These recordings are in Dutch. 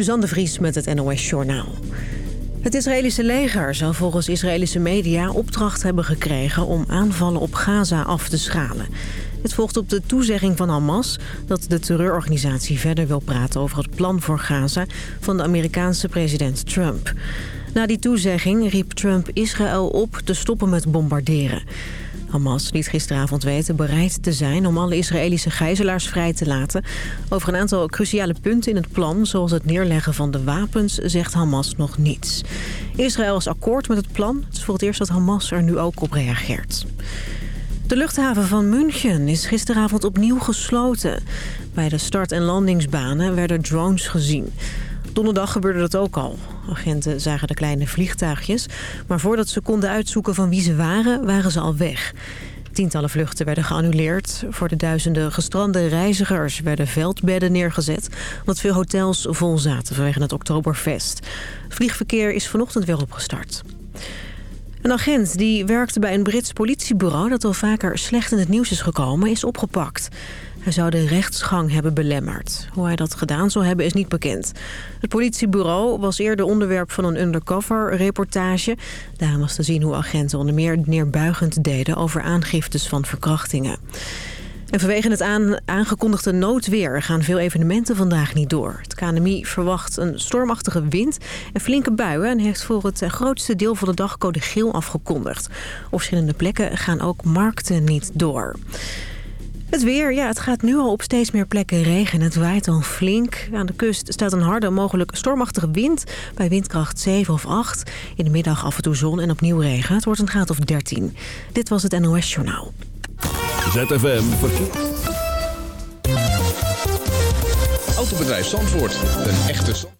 Suzanne de Vries met het NOS Journaal. Het Israëlische leger zou volgens Israëlische media opdracht hebben gekregen... om aanvallen op Gaza af te schalen. Het volgt op de toezegging van Hamas dat de terreurorganisatie verder wil praten... over het plan voor Gaza van de Amerikaanse president Trump. Na die toezegging riep Trump Israël op te stoppen met bombarderen. Hamas liet gisteravond weten bereid te zijn om alle Israëlische gijzelaars vrij te laten. Over een aantal cruciale punten in het plan, zoals het neerleggen van de wapens, zegt Hamas nog niets. Israël is akkoord met het plan. Het is voor het eerst dat Hamas er nu ook op reageert. De luchthaven van München is gisteravond opnieuw gesloten. Bij de start- en landingsbanen werden drones gezien. Donderdag gebeurde dat ook al. Agenten zagen de kleine vliegtuigjes. Maar voordat ze konden uitzoeken van wie ze waren, waren ze al weg. Tientallen vluchten werden geannuleerd. Voor de duizenden gestrande reizigers werden veldbedden neergezet... omdat veel hotels vol zaten vanwege het Oktoberfest. Vliegverkeer is vanochtend weer opgestart. Een agent die werkte bij een Brits politiebureau... dat al vaker slecht in het nieuws is gekomen, is opgepakt. Hij zou de rechtsgang hebben belemmerd. Hoe hij dat gedaan zou hebben is niet bekend. Het politiebureau was eerder onderwerp van een undercover-reportage. Daarom was te zien hoe agenten onder meer neerbuigend deden... over aangiftes van verkrachtingen. En vanwege het aangekondigde noodweer gaan veel evenementen vandaag niet door. Het KNMI verwacht een stormachtige wind en flinke buien... en heeft voor het grootste deel van de dag code geel afgekondigd. Op verschillende plekken gaan ook markten niet door. Het weer, ja, het gaat nu al op steeds meer plekken regenen. Het waait al flink. Aan de kust staat een harde, mogelijk stormachtige wind... bij windkracht 7 of 8. In de middag af en toe zon en opnieuw regen. Het wordt een graad of 13. Dit was het NOS Journaal. ZFM Verkeer. Autobedrijf Zandvoort. Een echte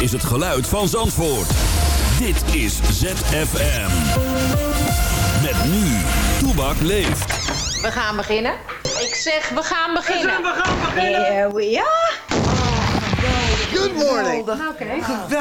Is het geluid van Zandvoort. Dit is ZFM. Met nu, Toebak leeft. We gaan beginnen. Ik zeg, we gaan beginnen. We gaan beginnen. Eh, we- ja. Good morning.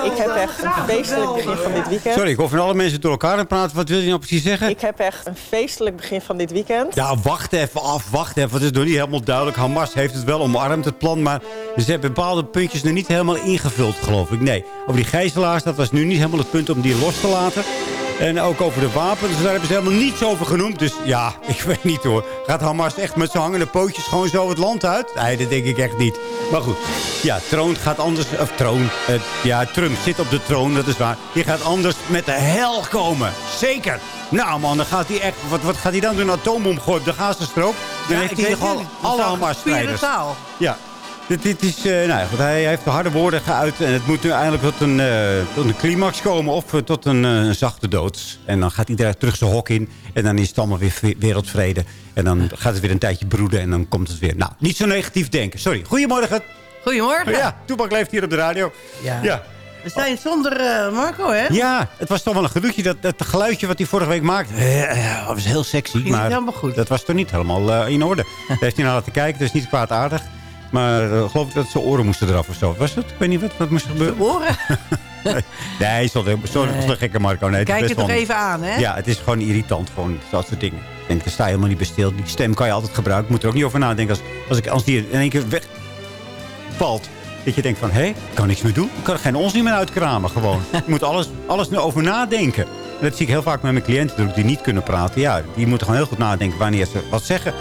Ik heb echt een feestelijk begin van dit weekend. Sorry, ik hoor van alle mensen door elkaar aan praten. Wat wil je nou precies zeggen? Ik heb echt een feestelijk begin van dit weekend. Ja, wacht even af, wacht even. Het is nog niet helemaal duidelijk. Hamas heeft het wel omarmd, het plan. Maar ze hebben bepaalde puntjes nog niet helemaal ingevuld, geloof ik. Nee, over die gijzelaars, dat was nu niet helemaal het punt om die los te laten. En ook over de wapens, daar hebben ze helemaal niets over genoemd. Dus ja, ik weet niet hoor. Gaat Hamas echt met zijn hangende pootjes gewoon zo het land uit? Nee, dat denk ik echt niet. Maar goed, ja, troon gaat anders... Of troon, ja, Trump zit op de troon, dat is waar. Die gaat anders met de hel komen. Zeker. Nou man, dan gaat hij echt... Wat, wat gaat hij dan doen? Een atoombom gooien op de Gazastrook? Dan heeft hij gewoon alle Hamas-strijders. Ja. Dit, dit is, eh, nou ja, goed, hij heeft harde woorden geuit. En het moet nu eindelijk tot een, eh, tot een climax komen. Of eh, tot een eh, zachte dood. En dan gaat iedereen terug zijn hok in. En dan is het allemaal weer wereldvrede. En dan gaat het weer een tijdje broeden. En dan komt het weer. Nou, niet zo negatief denken. Sorry. Goedemorgen. Goedemorgen. Ja, Toebak leeft hier op de radio. Ja. Ja. We zijn zonder eh, Marco, hè? Ja, het was toch wel een gedoetje. Dat, dat geluidje wat hij vorige week maakte. was heel sexy. niet Maar helemaal goed. dat was toch niet helemaal eh, in orde. Daar heeft hij naar laten kijken. Dat is niet kwaadaardig. Maar eh, geloof ik dat zijn oren moesten eraf of zo. Was het? Ik weet niet wat, wat moest er gebeuren. Oren. Nee, sorry, sorry Nee. zo'n gekke Marco. Nee, Kijk het nog even aan, hè? Ja, het is gewoon irritant. Gewoon dat soort dingen. Ik denk, daar sta je helemaal niet bij stil. Die stem kan je altijd gebruiken. Moet er ook niet over nadenken. Als, als, ik, als die in één keer wegvalt. Dat je denkt van, hé, ik kan niks meer doen. Ik kan er geen onzin meer uitkramen gewoon. je moet alles, alles nu over nadenken. En dat zie ik heel vaak met mijn cliënten die niet kunnen praten. Ja, die moeten gewoon heel goed nadenken wanneer ze wat zeggen.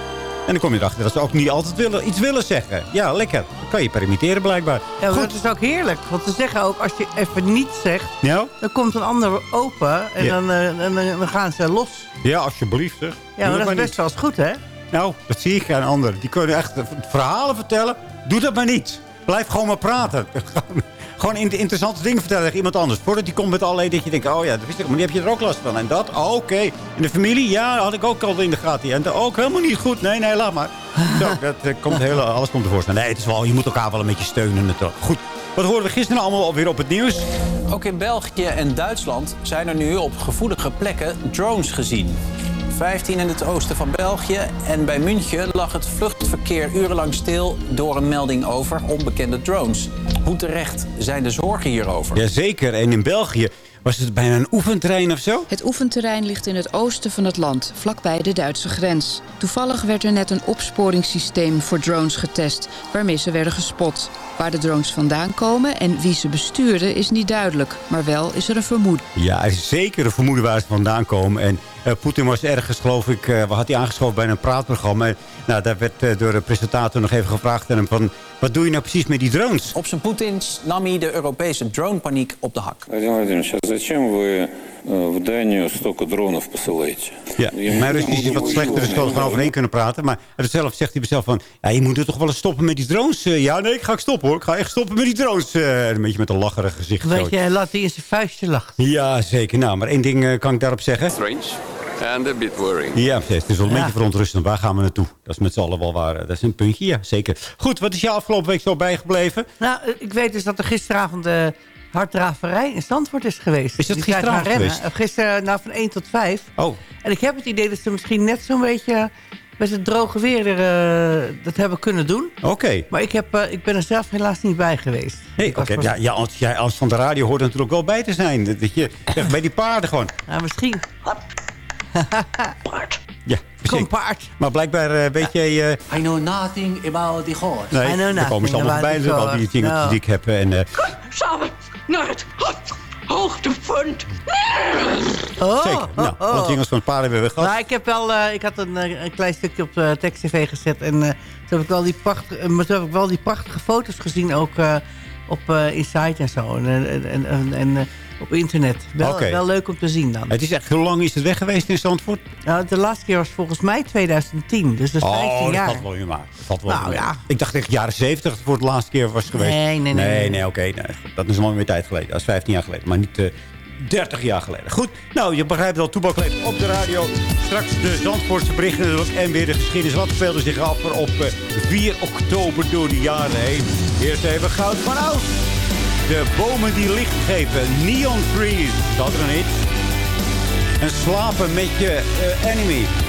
En dan kom je erachter dat ze ook niet altijd willen, iets willen zeggen. Ja, lekker. Dat kan je permitteren blijkbaar. Ja, Goed. dat is ook heerlijk. Want ze zeggen ook, als je even niet zegt... Ja? dan komt een ander open en Ja. dan, eh, en dan, dan gaan ze los. Ja, alsjeblieft zeg. Ja, maar dat maar is niet. best wel eens goed, hè? Nou, dat zie ik aan anderen. Die kunnen echt verhalen vertellen. Doe dat maar niet. Blijf gewoon maar praten. Gewoon- Gewoon in- interessante dingen vertellen tegen iemand anders. Voordat die komt met allerlei dat je denkt... oh ja, dat wist ik, maar die heb je er ook last van. En dat? Oh, oké. In de familie? Ja, had ik ook al in de gaten. En dat ook helemaal niet goed. Nee, nee, laat maar. Zo, dat eh, komt heel, alles komt ervoor. Nee, het is wel, je moet elkaar wel een beetje steunen natuurlijk. Goed, wat hoorden we gisteren allemaal alweer op het nieuws? Ook in België en Duitsland zijn er nu op gevoelige plekken drones gezien. 15 in het oosten van België en bij München lag het vluchtverkeer urenlang stil door een melding over onbekende drones. Hoe terecht zijn de zorgen hierover? Jazeker. En in België was het bijna een oefenterrein of zo? Het oefenterrein ligt in het oosten van het land, vlakbij de Duitse grens. Toevallig werd er net een opsporingssysteem voor drones getest, waarmee ze werden gespot. Waar de drones vandaan komen en wie ze bestuurden is niet duidelijk, maar wel is er een vermoeden. Ja, er is zeker een vermoeden waar ze vandaan komen. En eh, Poetin was ergens, geloof ik, uh, had hij aangeschoven bij een praatprogramma. En, nou, daar werd uh, door de presentator nog even gevraagd aan hem van... wat doe je nou precies met die drones? Op zijn Poetins nam hij de Europese dronepaniek op de hak. Ja, mijn Russisch is wat slechter, dus ik kan er overheen kunnen praten. Maar zelf zegt hij mezelf van... Ja, je moet er toch wel eens stoppen met die drones. ja, nee, ik ga ik stoppen hoor. Ik ga echt stoppen met die drones. een beetje met een lacherig gezicht. Weet je, laat hij in zijn vuistje lachen. Ja, zeker. Nou, maar één ding kan ik daarop zeggen. Strange. And a bit worrying. Ja, het is wel een ja. beetje verontrustend. Waar gaan we naartoe? Dat is met z'n allen wel waar. Dat is een puntje, ja, zeker. Goed, wat is jou afgelopen week zo bijgebleven? Nou, ik weet dus dat er gisteravond de harddraverij in Zandvoort is geweest. Is dat gisteravond geweest? Gisteren, nou, van 1 tot 5. Oh. En ik heb het idee dat ze misschien net zo'n beetje met het droge weer er, uh, dat hebben kunnen doen. Oké. Okay. Maar ik, heb, uh, ik ben er zelf helaas niet bij geweest. Nee, oké. Okay. Ja, ja, als jij als van de radio hoort natuurlijk wel bij te zijn. Dat je echt bij die paarden gewoon. Ja, misschien. paard. Ja, Kom paard. Maar blijkbaar uh, weet jij... I know nothing about the horse. Nee, I know nothing daar komen ze allemaal bij. Al die dingen no. die ik heb. En, Samen naar het hoogtepunt. Oh, Zeker. Nou, oh, oh. wat jingles van het paarden hebben we gehad. Nou, ik heb wel, uh, ik had een, een klein stukje op uh, tekst tv gezet. En uh, toen, heb ik wel die prachtige, toen heb ik wel die prachtige foto's gezien. Ook op Inside en zo. En, en, en, en op internet. Wel, okay. wel leuk om te zien dan. Het is echt, hoe lang is het weg geweest in Zandvoort? Nou, de laatste keer was volgens mij 2010. Dus dat is 15 oh, jaar. dat valt wel maar. Dat valt wel nou, ja. Ik dacht echt jaren 70 dat het voor de laatste keer was geweest. Nee, nee, nee. Nee, nee, nee oké. Okay, nee. Dat is al meer tijd geleden. Dat is 15 jaar geleden. Maar niet... Uh, 30 jaar geleden. Goed, nou, je begrijpt al, Toebak op de radio. Straks de Zandvoortse berichten en weer de geschiedenis. Wat speelde zich af op uh, 4 oktober door de jaren heen? Eerst even goud van oud. De bomen die licht geven. Neon trees. Dat er niet. En slapen met je uh, enemy.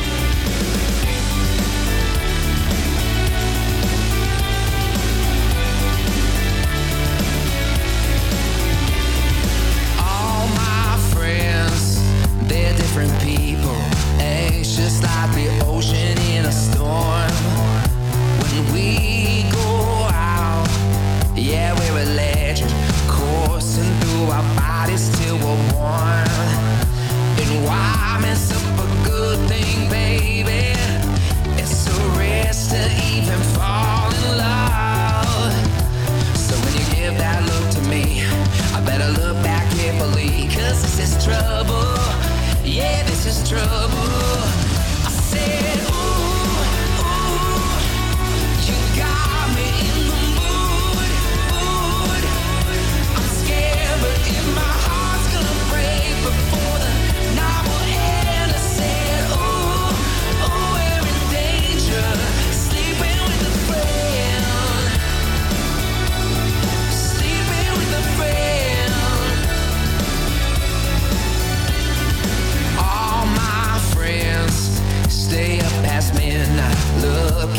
This is trouble yeah, this is trouble. I said,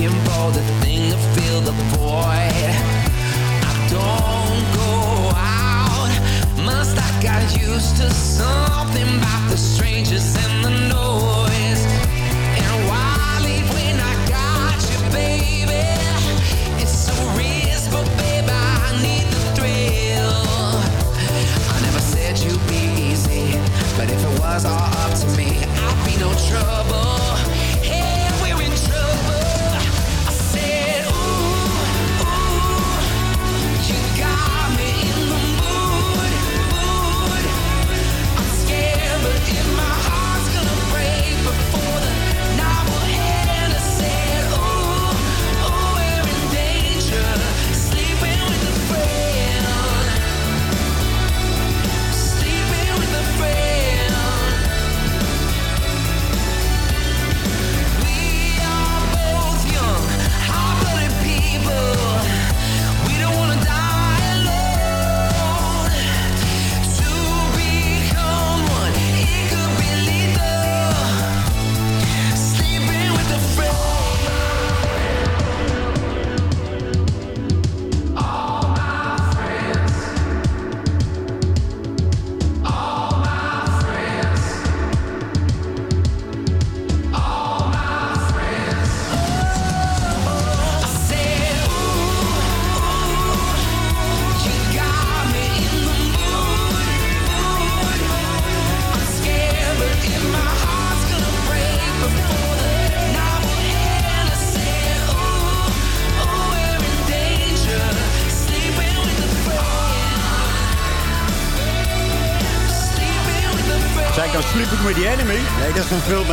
looking for the thing to fill the void. I don't go out, must I got used to something about the strangers and the noise. And why leave when I got you, baby? It's a risk, but baby, I need the thrill. I never said you'd be easy, but if it was all up to me, I'd be no trouble.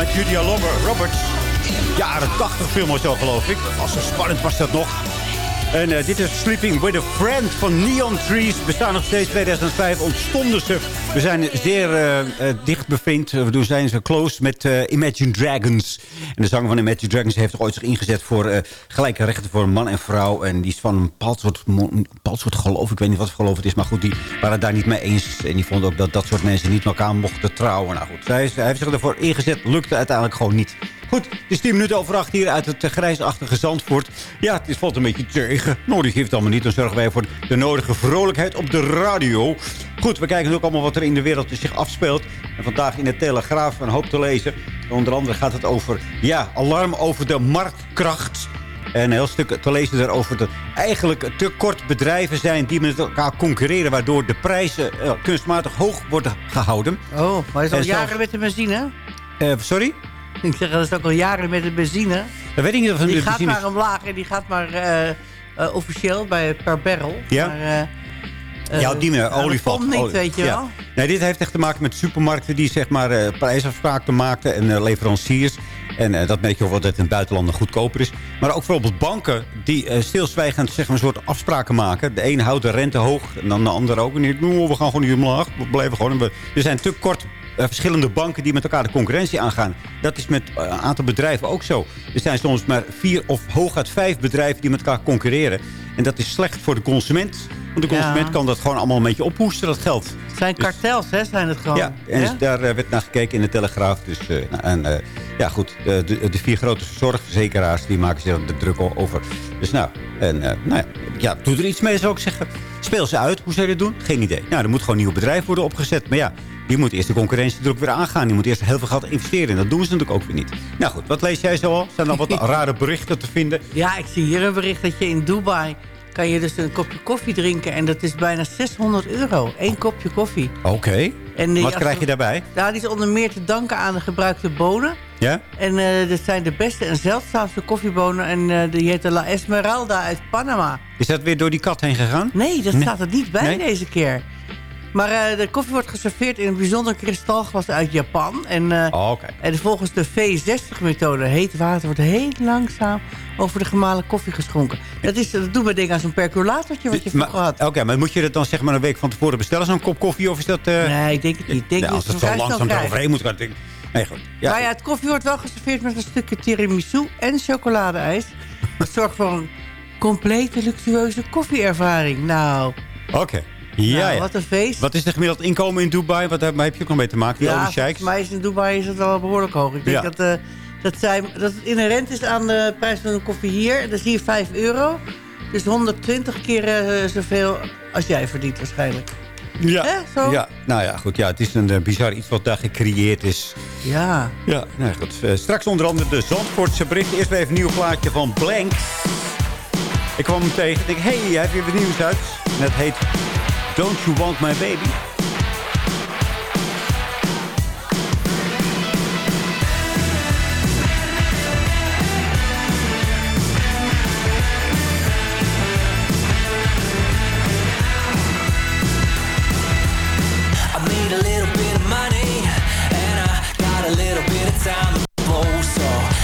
Met Julia Lomber- Roberts. Jaren 80 film of zo, geloof ik. Als zo spannend was dat nog. En eh, dit is Sleeping with a Friend van Neon Trees. Bestaan nog steeds 2005. Ontstonden ze. We zijn zeer eh, eh, dicht bevind. We zijn ze close met Imagine Dragons. En de zanger van Imagine Dragons heeft ooit zich ingezet voor eh, gelijke rechten voor man en vrouw. En die is van een bepaald soort, bepaald soort geloof. Ik weet niet wat voor geloof het is. Maar goed, die waren het daar niet mee eens. En die vonden ook dat dat soort mensen niet met elkaar mochten trouwen. Nou goed, hij heeft zich ervoor ingezet. Lukte uiteindelijk gewoon niet. Goed, het is 10 minuten over 8 hier uit het eh, grijsachtige Zandvoort. Ja, het is, valt een beetje tegen. Nou, die geeft allemaal niet. Dan zorgen wij voor de nodige vrolijkheid op de radio. Goed, we kijken ook allemaal wat er in de wereld zich afspeelt. En vandaag in de Telegraaf een hoop te lezen. Onder andere gaat het over, ja, alarm over de marktkracht. En een heel stuk te lezen daarover dat eigenlijk te kort bedrijven zijn die met elkaar concurreren. Waardoor de prijzen eh, kunstmatig hoog worden gehouden. Oh, maar is al En zelfs- jaren met de benzine? Eh, sorry? Ik zeg, dat is ook al jaren met de benzine. Dat weet ik niet of het Die gaat maar omlaag en die gaat maar eh, eh, officieel bij per barrel. Ja? Maar, eh, ja, die meer de olievat. niet, weet je ja. wel. Nee, dit heeft echt te maken met supermarkten die zeg maar prijsafspraken maakten en leveranciers. En dat merk je ook wel dat het in het buitenland goedkoper is. Maar ook bijvoorbeeld banken die stilzwijgend zeg maar, een soort afspraken maken. De een houdt de rente hoog en dan de ander ook. En die, "Nou, we gaan gewoon niet omlaag. We blijven gewoon. We- Er zijn te kort verschillende banken die met elkaar de concurrentie aangaan. Dat is met eh, een aantal bedrijven ook zo. Er zijn soms maar vier of hooguit vijf bedrijven die met elkaar concurreren. En dat is slecht voor de consument. Want de Ja. consument kan dat gewoon allemaal een beetje ophoesten, dat geld. Het zijn kartels, hè? Zijn het gewoon. Ja, en Ja? daar eh, werd naar gekeken in de Telegraaf. Dus, eh, nou, en, eh, ja, goed. De, de, de vier grote zorgverzekeraars die maken zich er druk over. Dus nou, en, eh, nou ja, ja, doe er iets mee zou ik zeggen. Speel ze uit. Hoe zou je dat doen? Geen idee. Nou, er moet gewoon een nieuw bedrijf worden opgezet. Maar ja, die moet eerst de concurrentiedruk weer aangaan. Die moet eerst heel veel geld investeren. En dat doen ze natuurlijk ook weer niet. Nou goed, wat lees jij zo al? Zijn er nog wat rare berichten te vinden? Ja, ik zie hier een bericht dat je in Dubai... kan je dus een kopje koffie drinken. En dat is bijna 600 euro. Eén kopje koffie. Oké. En die- Wat krijg je daarbij? Nou, die is onder meer te danken aan de gebruikte bonen. Ja? En eh dit zijn de beste en zeldzaamste koffiebonen. En eh, die heet de La Esmeralda uit Panama. Is dat weer door die kat heen gegaan? Nee, dat Nee. staat er niet bij Nee? deze keer. Maar eh, de koffie wordt geserveerd in een bijzonder kristalglas uit Japan. En, eh, Oh, en volgens de V60-methode, heet water wordt heel langzaam over de gemalen koffie geschonken. Dat, is, dat doet me denken aan zo'n percolatortje wat je vroeger had. Oké, maar moet je dat dan zeg maar een week van tevoren bestellen, zo'n kop koffie? Of is dat... eh, Nee, ik denk het niet. Denk ja, als het zo langzaam eroverheen moet gaan. denk Nee, goed. Ja. Ja, het koffie wordt wel geserveerd met een stukje tiramisu en chocoladeijs. Dat zorgt voor een complete luxueuze koffieervaring. Nou, Oké. Ja, nou, ja. wat een feest. Wat is de gemiddeld inkomen in Dubai? Wat heb, waar heb je ook nog mee te maken? Die ja, volgens mij is in Dubai is het wel behoorlijk hoog. Ik denk Ja. dat, eh, dat, zij, dat het inherent is aan de prijs van een koffie hier. Dat is hier 5 euro. Dus 120 keer eh, zoveel als jij verdient waarschijnlijk. Ja. Hè, ja. Nou ja, goed. Ja, het is een eh, bizar iets wat daar gecreëerd is. Ja. Ja, nou goed. Eh, straks onder andere de Zandvoortse bericht. Eerst weer even een nieuw plaatje van Blank. Ik kwam hem tegen. Ik denk, hé, hey, hij heeft weer wat nieuws uit. En het heet Don't You Want My Baby.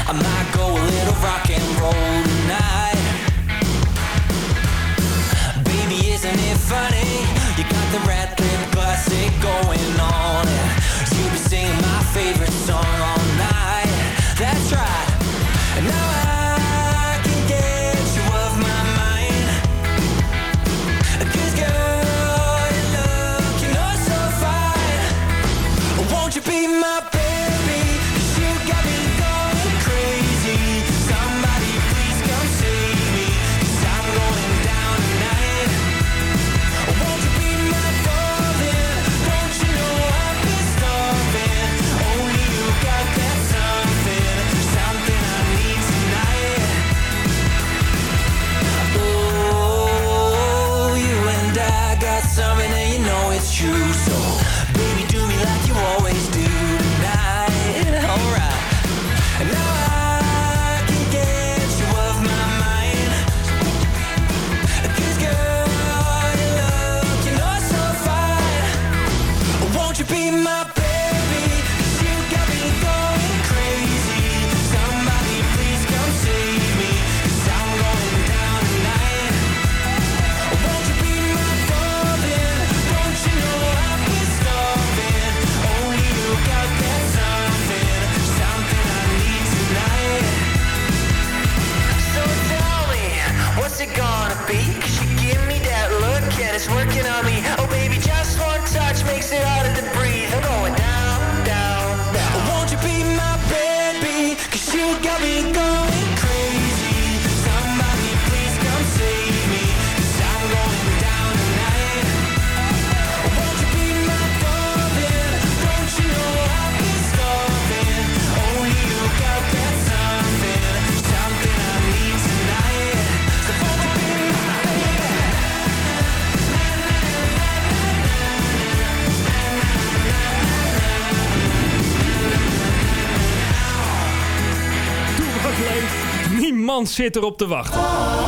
I favorite song all night. That's right. And now I can get you off my mind. 'Cause girl, you look, you know so fine. Won't you be my baby? Niemand zit erop te wachten.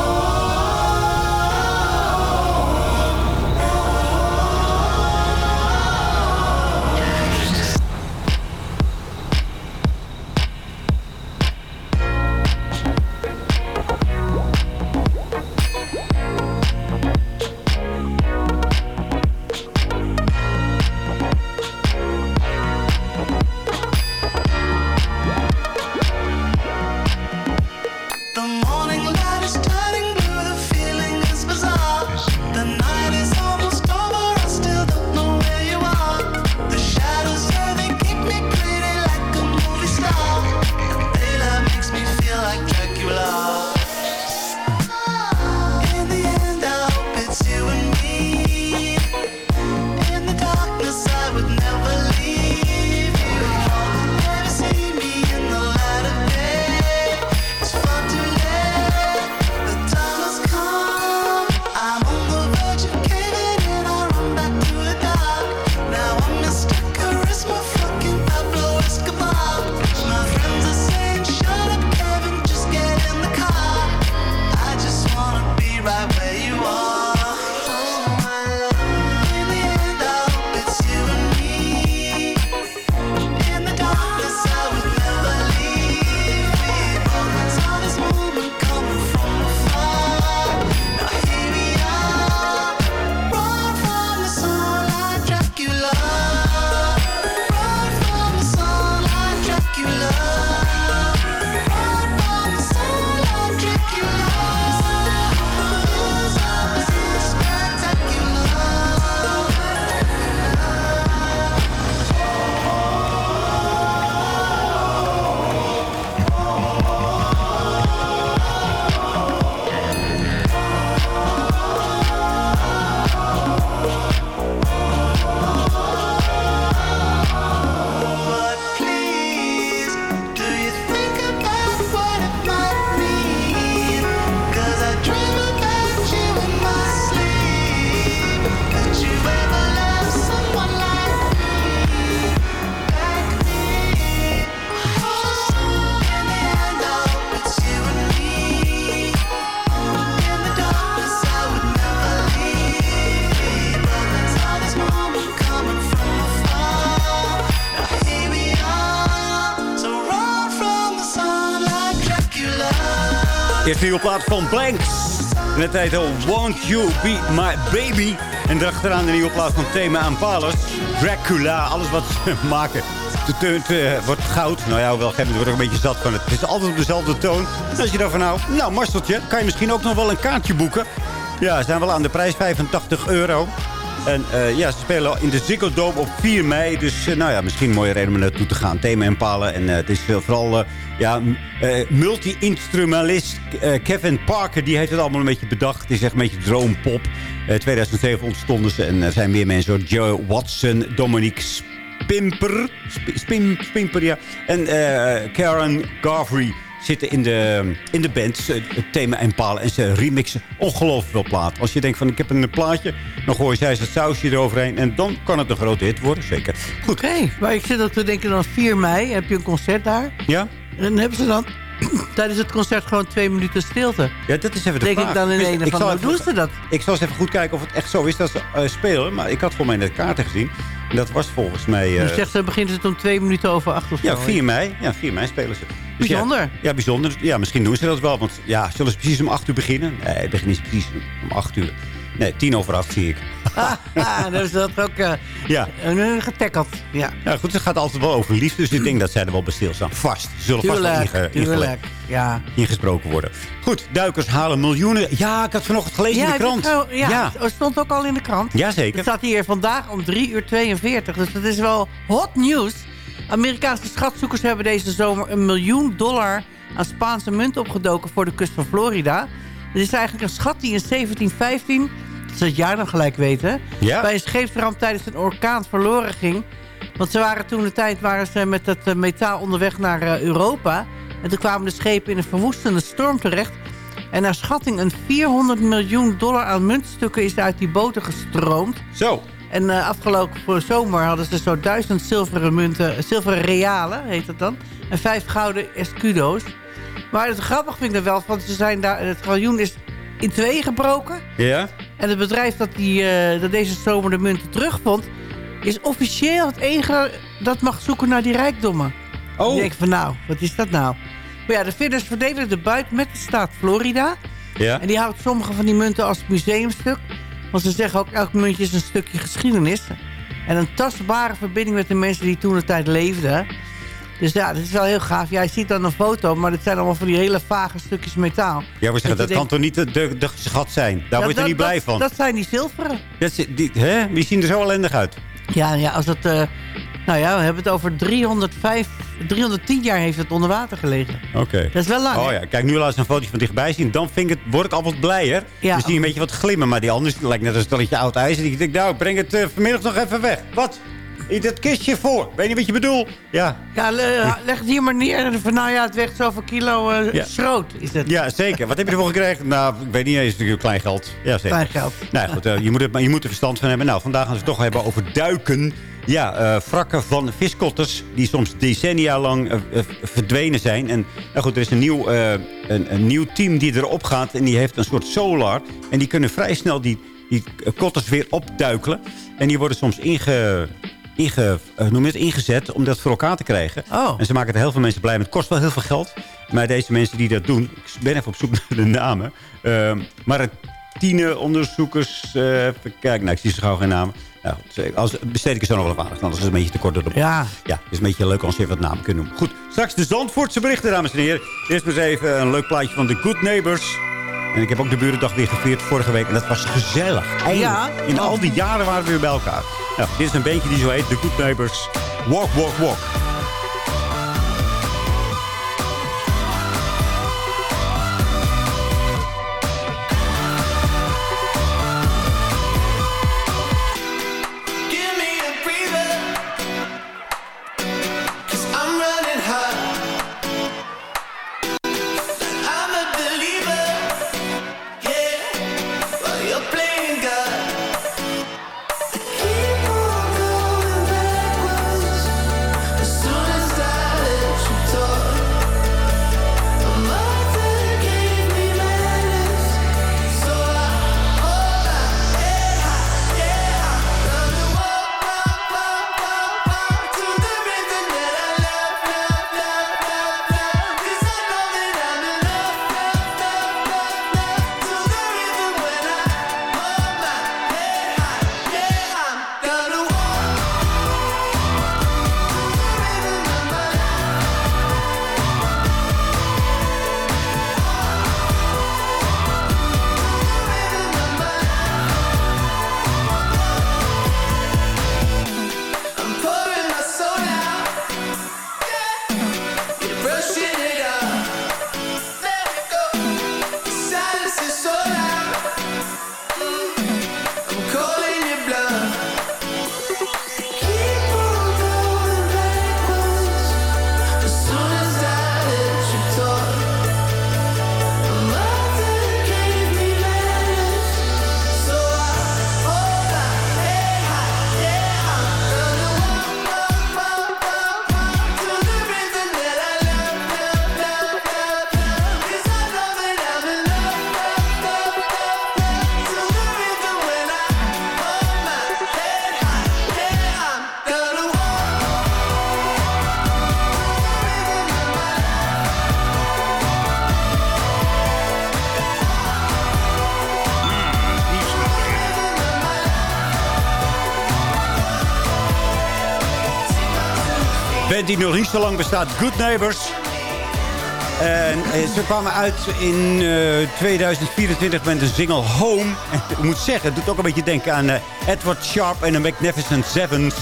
Van Blanks. En het heet al Won't You Be My Baby. En daarachteraan de nieuwe plaat van Thema en Palas. Dracula, alles wat ze maken. Het te- te- wordt goud. Nou ja, wel, gegeven moment word ik een beetje zat van het. Het is altijd op dezelfde toon. En als je dan van nou, nou Marceltje, kan je misschien ook nog wel een kaartje boeken. Ja, ze zijn wel aan de prijs 85 euro. En eh, ja, ze spelen in de Ziggo Dome op 4 mei. Dus eh, nou ja, misschien een mooie reden om naartoe te gaan. Thema en palen. En eh, het is eh, vooral eh, ja, eh, multi-instrumentalist eh, Kevin Parker. Die heeft het allemaal een beetje bedacht. Het is echt een beetje droompop. Eh 2007 ontstonden ze. En er zijn meer mensen. Hoor. Joe Watson, Dominique Spimper. Sp- Spim, Spimper, ja. En Karen Garvey zitten in de, in de band. Het thema en palen. En ze remixen ongelooflijk veel plaat. Als je denkt van ik heb een plaatje. Dan gooien zij het sausje eroverheen. En dan kan het een grote hit worden. Zeker. Goed. Oké, maar ik zit ook te denken dan 4 mei heb je een concert daar. Ja? En dan hebben ze dan tijdens het concert gewoon twee minuten stilte. Ja, dat is even de Denk vraag. ik dan in een van, hoe doen ze dat? Ik zal eens even goed kijken of het echt zo is dat ze eh, spelen. Maar ik had voor mij net kaarten gezien. En dat was volgens mij... Dan zegt ze, begint het om twee minuten over acht of zo. ja, 4 mei. Ja, 4 mei spelen ze. Dus Bijzonder. Ja, ja, bijzonder. Ja, misschien doen ze dat wel. Want ja, zullen ze precies om 8 uur beginnen? Nee, het begint niet precies om 8 uur. Nee, tien over acht zie ik. Ah, is dat ook uh, ja. uh, getackeld. Ja. ja, goed, het gaat altijd wel over liefde. Dus ik denk dat zij er wel bij stilstaan. Vast. Ze zullen vast wel inge, ja. ingesproken worden. Goed, duikers halen miljoenen. Ja, ik had vanochtend gelezen ja, in de krant. Wel, ja, ja, het stond ook al in de krant. Jazeker. Het staat hier vandaag om 3 uur 42. Dus dat is wel hot nieuws. Amerikaanse schatzoekers hebben deze zomer een miljoen dollar aan Spaanse munt opgedoken voor de kust van Florida. Het is eigenlijk een schat die in 1715, dat ze het jaar dan gelijk weten, ja. bij een scheepsramp tijdens een orkaan verloren ging. Want ze waren toen de tijd waren ze met het metaal onderweg naar uh, Europa. En toen kwamen de schepen in een verwoestende storm terecht. En naar schatting een 400 miljoen dollar aan muntstukken is uit die boten gestroomd. Zo. En uh, afgelopen voor zomer hadden ze zo duizend zilveren munten, zilveren realen heet het dan. En vijf gouden escudo's. Maar het grappig vind ik er wel, want ze zijn daar, het galjoen is in tweeën gebroken. Ja? En het bedrijf dat, die, eh, dat deze zomer de munten terugvond... is officieel het enige dat mag zoeken naar die rijkdommen. Oh. Ik denk van nou, wat is dat nou? Maar ja, de vinders verdelen de buit met de staat Florida. Ja. En die houdt sommige van die munten als museumstuk. Want ze zeggen ook, elk muntje is een stukje geschiedenis. En een tastbare verbinding met de mensen die toen de tijd leefden. Dus ja, dat is wel heel gaaf. Jij ziet dan een foto, maar dit zijn allemaal van die hele vage stukjes metaal. Ja, we zeggen, dat kan denkt- toch niet de, de, de schat zijn? Daar Ja, word je dat- niet blij dat- van. Dat zijn die zilveren. Dat is- die, hè? Die zien er zo ellendig uit. Ja, ja als het, eh, nou ja, we hebben het over 305, 310 jaar heeft het onder water gelegen. Oké. Dat is wel lang, Oh ja, kijk, nu laat ze een fotootje van dichtbij zien. Dan vind ik het, word ik al wat blijer. Ja. Dan zie je een beetje wat glimmen. Maar die anders lijkt net als een stelletje oud ijs. En ik denk, nou, breng het eh, vanmiddag nog even weg. Wat? Eet dat kistje voor. Weet je wat je bedoel? Ja. Ja, le- leg het hier maar neer. En van, nou ja, het weegt zoveel kilo eh Ja. schroot, is het. Ja, zeker. Wat heb je ervoor gekregen? Nou, ik weet niet eens. Natuurlijk klein geld. Ja, zeker. Klein geld. Nou ja, goed, eh, je, moet het, je moet er verstand van hebben. Nou, vandaag gaan we het toch hebben over duiken. Ja, eh wrakken van viskotters die soms decennia lang eh, eh, verdwenen zijn. En nou goed, er is een nieuw, eh, een, een nieuw team die erop gaat. En die heeft een soort solar. En die kunnen vrij snel die, die kotters weer opduikelen. En die worden soms inge, inge, eh, noem het, ingezet om dat voor elkaar te krijgen. Oh. En ze maken er heel veel mensen blij mee. Het kost wel heel veel geld. Maar deze mensen die dat doen... Ik ben even op zoek naar de namen. Uh, Martine onderzoekers... eh, even kijken. Nou, ik zie ze gauw geen namen. Nou, goed, als, besteed ik er zo nog wel aandacht. Anders is het een beetje te kort door de bocht. Ja. Ja, het is een beetje leuk als je even wat namen kunt noemen. Goed, straks de Zandvoortse berichten, dames en heren. Eerst maar eens even een leuk plaatje van The Good Neighbors. En ik heb ook de Burendag weer gevierd vorige week. En dat was gezellig. Eindelijk. Ja. In al die jaren waren we weer bij elkaar. Nou, dit is een bandje die zo heet. The Good Neighbors. Walk, walk, walk. Die nog niet zo lang bestaat. Good Neighbors. En eh, ze kwamen uit in eh, 2024 met een single Home. En ik moet zeggen, het doet ook een beetje denken aan eh, Edward Sharp en de Magnificent Sevens.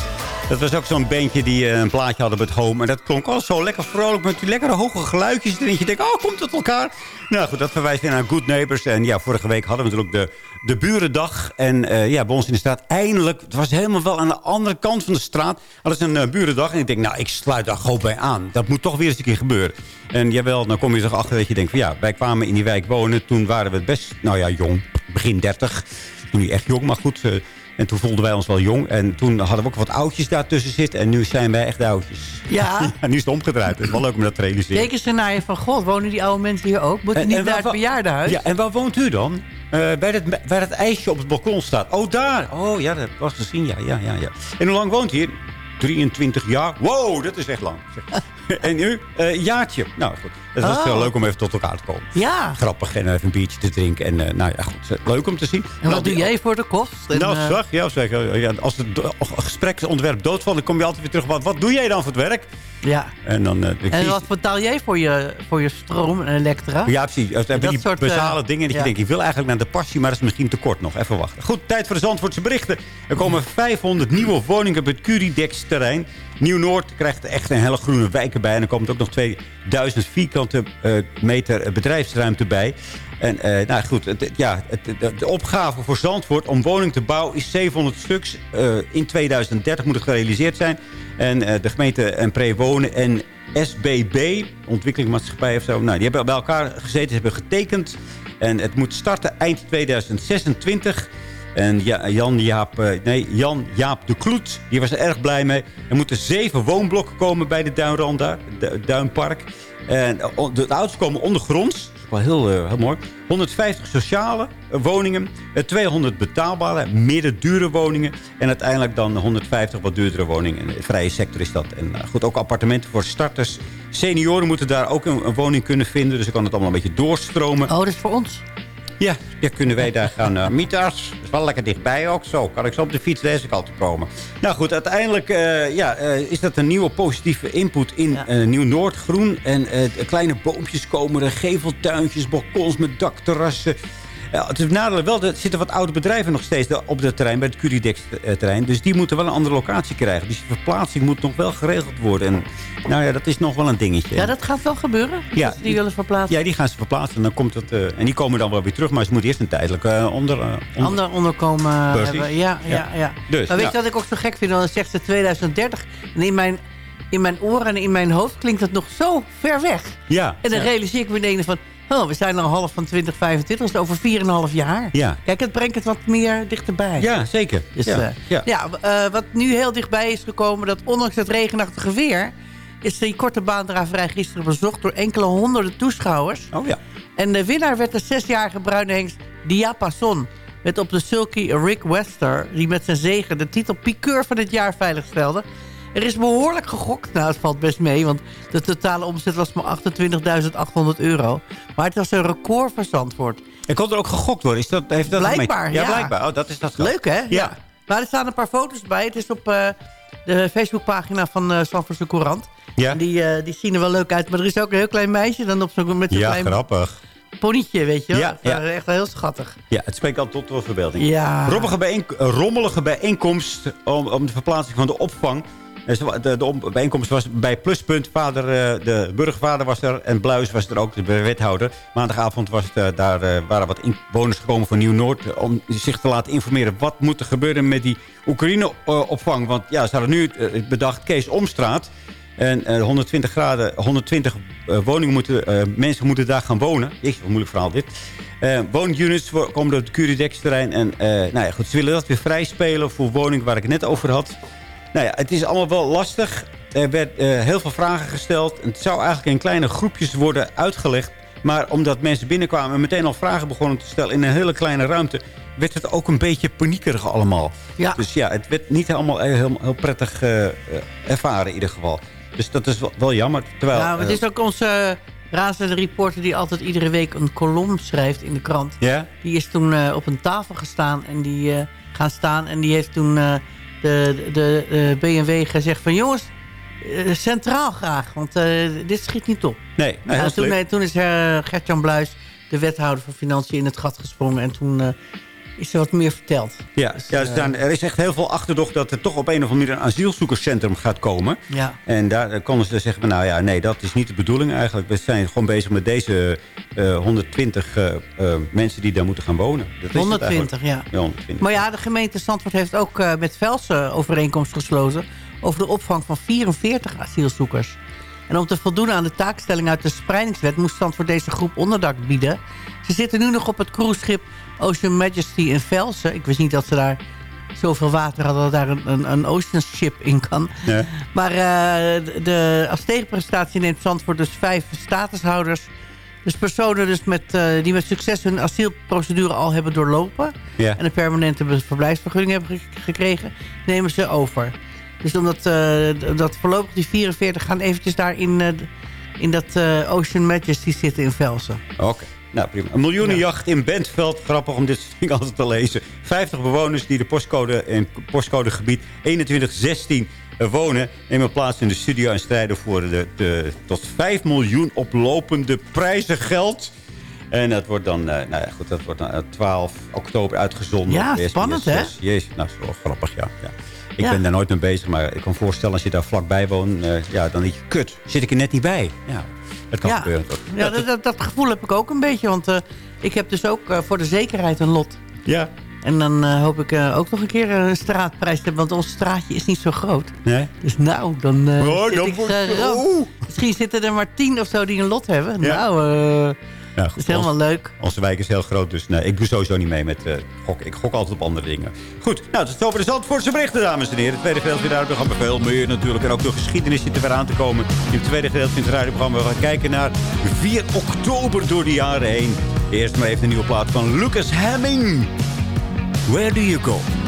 Dat was ook zo'n bandje die eh, een plaatje hadden met Home. En dat klonk al zo lekker vrolijk met die lekkere hoge geluidjes erin. Je denkt, oh, komt het elkaar? Nou goed, dat verwijst weer naar Good Neighbors. En ja, vorige week hadden we natuurlijk de, de Burendag. En eh, ja, bij ons in de straat eindelijk, het was helemaal wel aan de andere kant van de straat. Hadden ze een eh, Burendag. En ik denk, nou, ik sluit daar gewoon bij aan. Dat moet toch weer eens een keer gebeuren. En jawel, dan kom je toch achter dat je denkt van ja, wij kwamen in die wijk wonen. Toen waren we best, nou ja, jong. Begin 30. Toen niet echt jong, maar goed. En toen voelden wij ons wel jong. En toen hadden we ook wat oudjes daartussen zitten. En nu zijn wij echt oudjes. Ja. nu is het omgedraaid. Het is wel leuk om dat te realiseren. Keken ze naar je van, god, wonen die oude mensen hier ook? Moeten niet naar het bejaardenhuis? Ja, en waar woont u dan? Eh, bij, dat, waar het ijsje op het balkon staat. Oh, daar. Oh, ja, dat was gezien. Ja, ja, ja, ja. En hoe lang woont u hier? 23 jaar. Wow, dat is echt lang. en nu? Uh, jaartje. Nou, goed. Het was Oh. wel leuk om even tot elkaar te komen. Ja. Grappig en even een biertje te drinken. En eh, nou ja, goed. Leuk om te zien. En Nou, wat doe die- jij voor de kost? En, nou, eh, zeg, ja, zeg, eh, ja, als het gespreksontwerp doodvalt, dan kom je altijd weer terug. Wat, wat doe jij dan voor het werk? Ja. En dan... eh, En wat betaal jij voor je, voor je stroom en elektra? ja, precies. Dat Dat die soort, eh, basale dingen dat je denkt, ik wil eigenlijk naar de passie, maar dat is misschien te kort nog. Even wachten. Goed, tijd voor de Zandvoortse berichten. Er komen 500 nieuwe woningen op het Curidex terrein. Nieuw-Noord krijgt echt een hele groene wijk erbij. En er komt ook nog 2000 vierkante eh, meter bedrijfsruimte bij. En eh, nou goed, ja, het, de, opgave voor Zandvoort om woning te bouwen is 700 stuks. Eh, in 2030 moet het gerealiseerd zijn. En de gemeente en Pre-Wonen en SBB, ontwikkelingsmaatschappij of zo... Nou, die hebben bij elkaar gezeten, ze hebben getekend. En het moet starten eind 2026... En Ja- Jan-Jaap eh, nee, Jan Jaap de Kloet, die was er erg blij mee. Er moeten zeven woonblokken komen bij de Duinrand daar, de Duinpark. En eh, de ouders komen ondergronds. Dat is wel heel, eh, heel mooi. 150 sociale woningen. eh, 200 betaalbare, middendure woningen. En uiteindelijk dan 150 wat duurdere woningen. In de vrije sector is dat. En goed, ook appartementen voor starters. Senioren moeten daar ook een, een woning kunnen vinden. Dus dan kan het allemaal een beetje doorstromen. Oh, dat is voor ons. Ja, ja kunnen wij daar gaan uh, mieters. Dat is wel lekker dichtbij ook. Zo kan ik zo op de fiets deze kant op komen. Nou goed, uiteindelijk eh, ja, eh, is dat een nieuwe positieve input in eh, Nieuw-Noord Groen. En eh, kleine boompjes komen er, geveltuintjes, balkons met dakterrassen. Ja, het is nadeel wel, er zitten wat oude bedrijven nog steeds op het terrein, bij het Curidex-terrein. Dus die moeten wel een andere locatie krijgen. Dus die verplaatsing moet nog wel geregeld worden. En nou ja, dat is nog wel een dingetje. Ja, dat gaat wel gebeuren. Ja, Dus die willen verplaatsen. Ja, die gaan ze verplaatsen. En, dan komt het, eh, en die komen dan wel weer terug. Maar ze moeten eerst een tijdelijk eh, onder, eh, onder- Ander onderkomen hebben. Ja, ja, Ja. ja. Dus, maar weet ja. je wat ik ook zo gek vind? Dan zegt ze 2030. En in mijn, in mijn oren en in mijn hoofd klinkt het nog zo ver weg. Ja. En dan ja. realiseer ik me ineens van... Oh, we zijn al half van 2025, dus over 4,5 jaar. Ja. Kijk, het brengt het wat meer dichterbij. Ja, zeker. Dus, ja. eh, ja. ja, eh, wat nu heel dichtbij is gekomen... dat ondanks het regenachtige weer... is die korte baandraverij gisteren bezocht... door enkele honderden toeschouwers. Oh ja. En de winnaar werd de zesjarige bruine hengst Diapason... met op de sulky Rick Wester... die met zijn zegen de titel piqueur van het jaar veiligstelde. Er is behoorlijk gegokt. Nou, het valt best mee, want de totale omzet was maar 28.800 euro. Maar het was een record voor Zandvoort. En kon er ook gegokt worden? Is dat, heeft dat Blijkbaar, ja. ja. blijkbaar. Oh, dat is dat Leuk, hè? Ja. Maar er staan een paar foto's bij. Het is op eh, de Facebookpagina van eh Zandvoortse Courant. Ja. En die, eh, die zien er wel leuk uit. Maar er is ook een heel klein meisje dan op zo'n met zo'n Ja, klein grappig. ponytje, weet je wel. Ja, ja. Echt wel heel schattig. Ja, het spreekt al tot de verbeelding. Ja. Rommelige, bijeen, rommelige bijeenkomst om, om de verplaatsing van de opvang. De, de, de om- bijeenkomst was bij Pluspunt. Vader, eh, de burgervader was er en Bluis was er ook, de wethouder. Maandagavond was eh, daar eh, waren wat inwoners gekomen van Nieuw-Noord... om zich te laten informeren wat moet er gebeuren met die Oekraïne-opvang. Want ja, ze hadden nu bedacht Kees Omstraat... En eh, 120 graden, 120 eh, woningen moeten, mensen moeten daar gaan wonen. Jezus, wat moeilijk verhaal dit. Eh woonunits komen op het Curidex-terrein. En eh, nou ja, goed, ze willen dat weer vrij spelen voor woningen waar ik het net over had. Nou ja, het is allemaal wel lastig. Er werd eh, heel veel vragen gesteld. Het zou eigenlijk in kleine groepjes worden uitgelegd. Maar omdat mensen binnenkwamen en meteen al vragen begonnen te stellen... in een hele kleine ruimte, werd het ook een beetje paniekerig allemaal. Ja. Dus ja, het werd niet helemaal heel, heel prettig eh, eh, ervaren in ieder geval. Dus dat is wel, wel jammer. Terwijl, maar het eh, is ook onze razende reporter die altijd iedere week een kolom schrijft in de krant. Ja? Die is toen eh, op een tafel gestaan en die eh, gaan staan. En die heeft toen eh, de, de, de BMW gezegd van jongens, eh, centraal graag. Want eh, dit schiet niet op. Nee, nou, toen, eh, toen is uh, Gert-Jan Bluis, de wethouder van Financiën, in het gat gesprongen. En toen eh, is er wat meer verteld. Ja, Dus, ja er, eh, er is echt heel veel achterdocht dat er toch op een of andere manier een asielzoekerscentrum gaat komen. Ja. En daar konden ze zeggen, van, nou ja, nee, dat is niet de bedoeling eigenlijk. We zijn gewoon bezig met deze eh, 120 eh, eh, mensen die daar moeten gaan wonen. Dat is het 120, ja. Ja, 120. Maar ja, de gemeente Zandvoort heeft ook met Velsen overeenkomst gesloten... over de opvang van 44 asielzoekers. En om te voldoen aan de taakstelling uit de spreidingswet... moest Zandvoort deze groep onderdak bieden. Ze zitten nu nog op het cruiseschip Ocean Majesty in Velsen. Ik wist niet dat ze daar zoveel water hadden... dat daar een, een, een ocean ship in kan. Ja. Maar eh, de, als tegenprestatie neemt Zandvoort dus vijf statushouders... Dus personen dus met, eh, die met succes hun asielprocedure al hebben doorlopen... Ja. en een permanente verblijfsvergunning hebben ge- gekregen... nemen ze over. Dus omdat eh, dat voorlopig die 44 gaan eventjes daar in, eh, in dat eh, Ocean Majesty zitten in Velsen. Oké. Nou, prima. Een miljoenenjacht in Bentveld. Grappig om dit soort dingen altijd te lezen. 50 bewoners die de postcode en postcodegebied 2116 eh, wonen... nemen plaats in de studio en strijden voor de, de tot 5 miljoen oplopende prijzen geld. En dat wordt dan, nou ja, goed, dat wordt dan eh, 12 oktober uitgezonden. Ja, spannend, hè? 6. Jezus, nou, dat is wel grappig, ja. ja. Ik Ja. ben daar nooit mee bezig, maar ik kan me voorstellen... als je daar vlakbij woont, eh, ja, dan denk je... kut, zit ik er net niet bij. Ja, dat kan Ja. gebeuren. toch? Ja, dat, dat, dat gevoel heb ik ook een beetje. Want eh, ik heb dus ook eh, voor de zekerheid een lot. Ja. En dan eh, hoop ik eh, ook nog een keer een straatprijs te hebben. Want ons straatje is niet zo groot. Nee? Dus nou, dan, eh Oh, zit dan ik. Oeh. Misschien zitten er maar tien of zo die een lot hebben. Ja. Nou, Ja, dat is helemaal leuk. Onze wijk is heel groot, dus nee, ik doe sowieso niet mee met uh, gokken. Ik gok altijd op andere dingen. Goed, nou, dat is over de Zandvoortse berichten, dames en heren. Het tweede gedeelte daar gaan we veel meer natuurlijk. En ook de geschiedenis zit er weer aan te komen. In het tweede gedeelte in het radioprogramma. We gaan kijken naar 4 oktober door de jaren heen. Eerst maar even een nieuwe plaat van Lucas Hemming. Where do you go?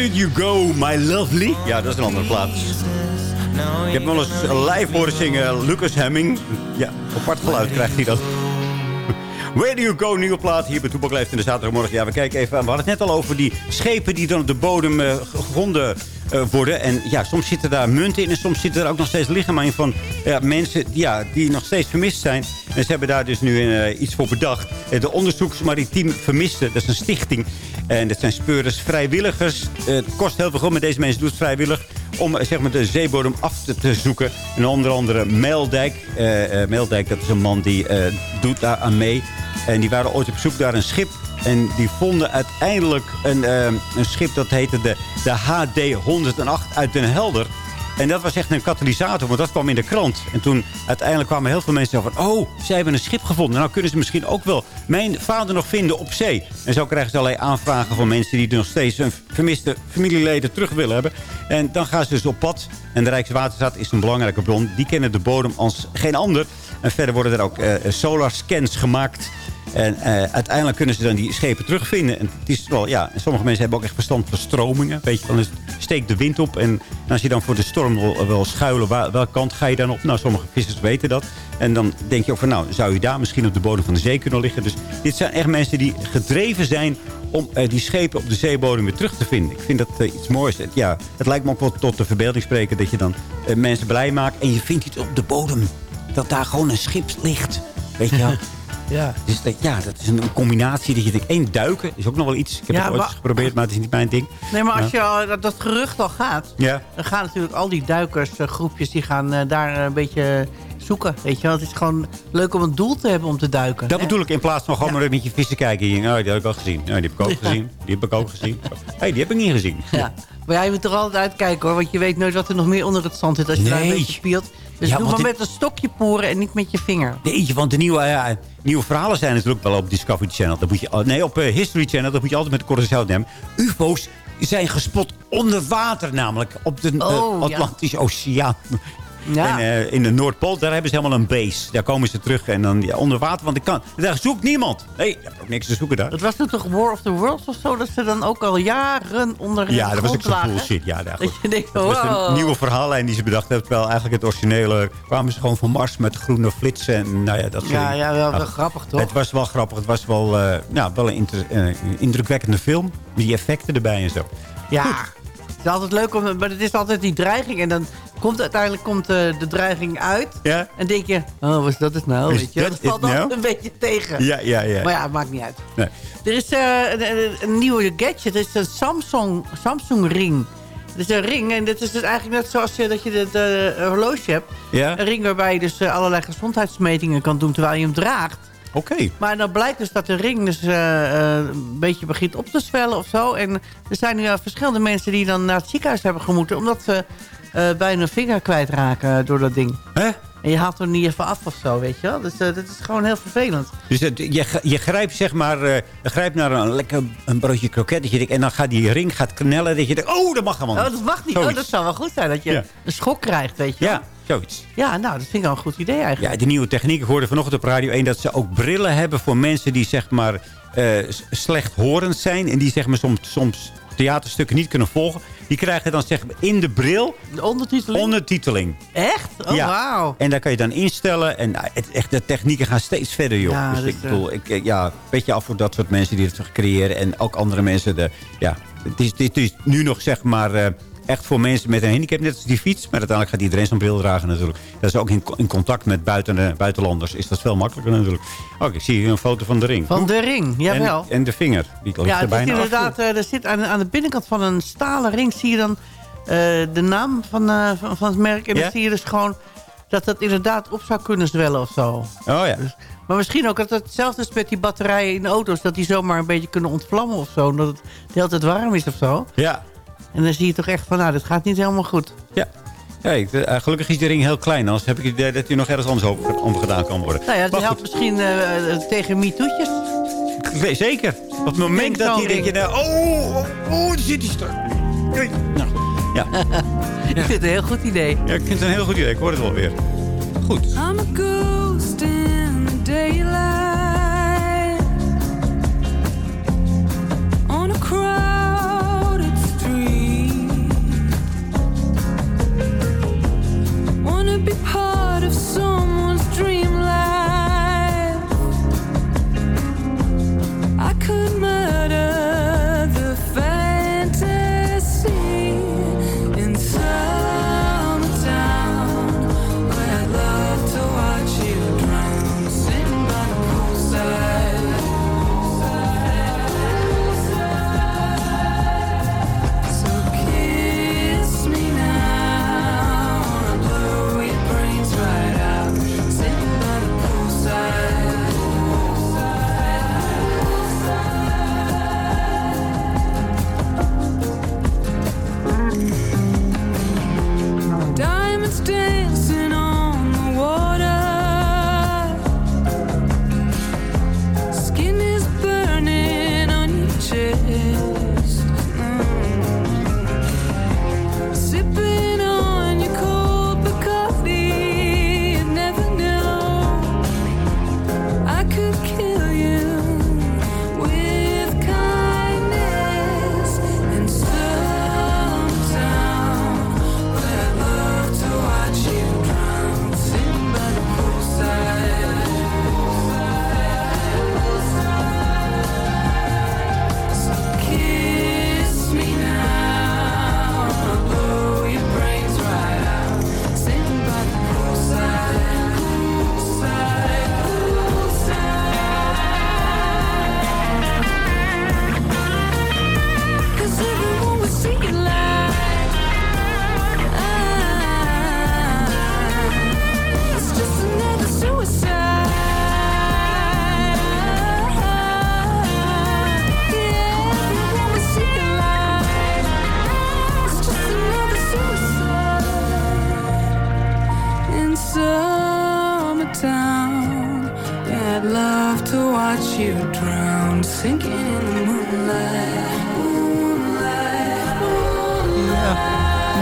Where did you go, my lovely? Ja, dat is een andere plaats. Ik heb hem wel eens live horen zingen, Lucas Hemming. Ja, apart geluid krijgt hij dat. Where do you go, nieuwe plaat hier bij Toepak in de zaterdagmorgen. Ja, we kijken even aan. We hadden het net al over die schepen die dan op de bodem eh, gevonden eh, worden. En ja, soms zitten daar munten in en soms zitten er ook nog steeds lichamen in van ja, mensen ja, die nog steeds vermist zijn. En ze hebben daar dus nu eh, iets voor bedacht. De Onderzoeksmaritiem Vermisten, dat is een stichting. En dat zijn speurders, vrijwilligers. Eh, het kost heel veel geld, maar deze mensen doen het vrijwillig om eh, zeg maar, de zeebodem af te, zoeken. En onder andere Meeldijk. Eh, Meeldijk, dat is een man die eh, doet daar aan mee. En die waren ooit op zoek naar een schip. En die vonden uiteindelijk een, een schip dat heette de, de HD 108 uit Den Helder. En dat was echt een katalysator, want dat kwam in de krant. En toen uiteindelijk kwamen heel veel mensen van... oh, zij hebben een schip gevonden. Nou kunnen ze misschien ook wel mijn vader nog vinden op zee. En zo krijgen ze allerlei aanvragen van mensen... die nog steeds hun vermiste familieleden terug willen hebben. En dan gaan ze dus op pad. En de Rijkswaterstaat is een belangrijke bron. Die kennen de bodem als geen ander. En verder worden er ook uh, solar scans gemaakt... En uh, uiteindelijk kunnen ze dan die schepen terugvinden. En het is wel, ja, sommige mensen hebben ook echt verstand van stromingen. Weet je, dan steekt de wind op. En als je dan voor de storm wil, wil schuilen, welke kant ga je dan op? Nou, sommige vissers weten dat. En dan denk je ook van, nou, zou je daar misschien op de bodem van de zee kunnen liggen? Dus dit zijn echt mensen die gedreven zijn om uh, die schepen op de zeebodem weer terug te vinden. Ik vind dat iets moois. Het, ja, het lijkt me ook wel tot de verbeelding spreken dat je dan mensen blij maakt. En je vindt iets op de bodem. Dat daar gewoon een schip ligt. Weet je wel? Ja. Dus dat, ja, dat is een combinatie dat je denkt, één duiken is ook nog wel iets. Ik heb Ja, het ooit maar- geprobeerd, maar het is niet mijn ding. Nee, maar als Ja. je al, dat, dat gerucht al gaat... Ja. dan gaan natuurlijk al die duikersgroepjes... die gaan eh, daar een beetje zoeken. Weet je wel? Het is gewoon leuk om een doel te hebben om te duiken. Dat hè? bedoel ik in plaats van gewoon maar met je vissen kijken. Je oh, die heb ik al gezien. Ja, die heb ik ook Ja. gezien. Die heb ik ook gezien. Hé, hey, die heb ik niet gezien. Ja. Maar ja, je moet er altijd uitkijken hoor. Want je weet nooit wat er nog meer onder het zand zit. Als je daar een beetje speelt. Dus Ja, doe maar dit- met een stokje poeren en niet met je vinger. Nee, want de nieuwe, ja, nieuwe verhalen zijn natuurlijk wel op Discovery Channel. Dat moet je, nee, op eh, History Channel. Dat moet je altijd met de korte zout nemen. UFO's zijn gespot onder water namelijk. Op de eh, Oh. Atlantische Oceaan. Ja. En eh, in de Noordpool, daar hebben ze helemaal een base. Daar komen ze terug en dan ja, onder water. Want ik kan, daar zoekt niemand. Nee, daar heb ook niks te zoeken daar. Het was toen toch War of the Worlds of zo? Dat ze dan ook al jaren onder Ja, dat was ook lagen? bullshit. Ja, daar, Dat je denkt, Dat was een nieuwe verhaallijn die ze bedacht hebben. Terwijl eigenlijk het originele kwamen ze gewoon van Mars met groene flitsen. En nou ja, dat soort Ja, ja, wel, wel Nou, grappig toch? Het was wel grappig. Het was wel, nou, wel een inter- eh, indrukwekkende film. Die effecten erbij en zo. Ja, het is altijd leuk, om, maar het is altijd die dreiging. En dan komt uiteindelijk komt, eh, de dreiging uit. Ja? En denk je, oh, wat is dat het nou? Is Weet je? dat valt altijd nou? een beetje tegen. Ja, ja, ja. Maar ja, het maakt niet uit. Nee. Er is eh, een, nieuwe gadget. Het is een Samsung, Samsung ring. Het is een ring en dit is dus eigenlijk net zoals je, dat je het eh, horloge hebt. Ja? Een ring waarbij je dus eh, allerlei gezondheidsmetingen kan doen terwijl je hem draagt. Oké. Maar dan blijkt dus dat de ring dus eh, eh, een beetje begint op te zwellen of zo. En er zijn nu al verschillende mensen die dan naar het ziekenhuis hebben gemoeten... omdat ze bijna een vinger kwijtraken door dat ding. Hè? En je haalt er niet even af of zo, weet je wel. Dus dat is gewoon heel vervelend. Dus je, je grijpt zeg maar, je grijpt naar een lekker een broodje kroket. Dat je denkt, en dan gaat die ring gaat knellen. Dat je denkt, oh, dat mag helemaal Oh, dat mag niet. Oh, dat zou wel goed zijn dat je Ja. een schok krijgt, weet je wel. Ja, zoiets. Ja, nou, dat vind ik wel een goed idee eigenlijk. Ja, de nieuwe techniek. Ik hoorde vanochtend op Radio 1 dat ze ook brillen hebben voor mensen die zeg maar s- slechthorend zijn. En die zeg maar soms, soms theaterstukken niet kunnen volgen. Die krijgen dan zeg maar in de bril De ondertiteling? ondertiteling. Echt? Oh, Ja. wauw. En daar kan je dan instellen. En nou, het, echt, de technieken gaan steeds verder, joh. Ja, dus ik eh, bedoel, ik, eh, ja, een beetje af voor dat soort mensen die het creëren. En ook andere mensen. De, ja, het, is, het is nu nog zeg maar echt voor mensen met een handicap. Net als die fiets. Maar uiteindelijk gaat iedereen zo'n bril dragen natuurlijk. Dat is ook in, in contact met buiten, eh, buitenlanders. Is dat veel makkelijker natuurlijk. Oké, ik zie hier een foto van de ring. Van de ring, jawel. En, en de vinger. Die Ja, er het bijna inderdaad, eh, er zit aan, aan de binnenkant van een stalen ring zie je dan eh, de naam van, van, van het merk. En dan zie je dus gewoon dat dat inderdaad op zou kunnen zwellen of zo. Oh ja. Maar misschien ook dat het hetzelfde is met die batterijen in auto's. Dat die zomaar een beetje kunnen ontvlammen of zo. Omdat het de hele tijd warm is of zo. Ja. En dan zie je toch echt van, nou, dit gaat niet helemaal goed. Ja. Eh, gelukkig is die ring heel klein. Anders heb ik het idee dat hij nog ergens anders over, omgedaan kan worden. Nou ja, het Maar helpt misschien eh, eh, tegen MeToo'tjes. Nee, Zeker. Op het moment dat hij denk je... nou, Oh, daar zit hij straks. Kijk. Nou, ja. Ik vind het een heel goed idee. ja, ik vind het een heel goed idee. Ik hoor het wel weer. Goed. I'm a ghost in the daylight Wanna be part of someone's